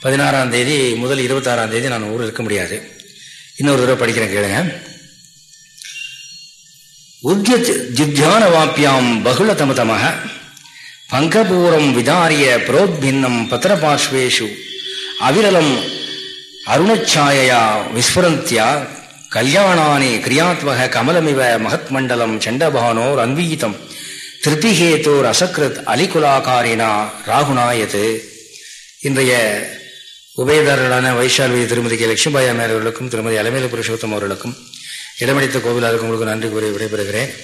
பதினாறாம் தேதி முதல் இருபத்தாறாம் தேதி நான் ஊர் இருக்க முடியாது. இன்னொரு தடவை படிக்கிறேன் கேளுங்க. உத்யத் ஜித்யான வாப்பியாம் பகுல தமதமாக பங்கபூரம் விதாரிய புரோத்பின்னம் பத்திரபார்ஸ்வேஷு அவிரலம் அருணச்சாயா விஸ்வரந்தியா கல்யாணானி கிரியாத்வக கமலமிவ மகத்மண்டலம் சண்டபானோர் அன்வீதம். திருப்பிஹேத்தோர் அசக்ரத் அலிகுலாகாரினா ராகுநாயது இன்றைய உபயதாரர்களான வைஷால்வி திருமதி கே. லட்சுமிபாய் அவர்களுக்கும் திருமதி அலமேல புருஷோத்தம் அவர்களுக்கும் இடமளித்த கோவிலாருக்கும் உங்களுக்கு நன்றி கூறி விடைபெறுகிறேன்.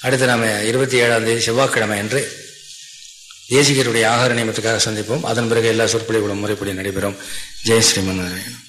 அடுத்து நாம் இருபத்தி ஏழாம் தேதி செவ்வாய்க்கிழமை என்று தேசிகருடைய ஆகார நியமத்துக்காக சந்திப்போம். அதன் பிறகு எல்லா சொற்பொழிவுகளும் முறைப்படி நடைபெறும். ஜெய் ஸ்ரீமன் நாராயணன்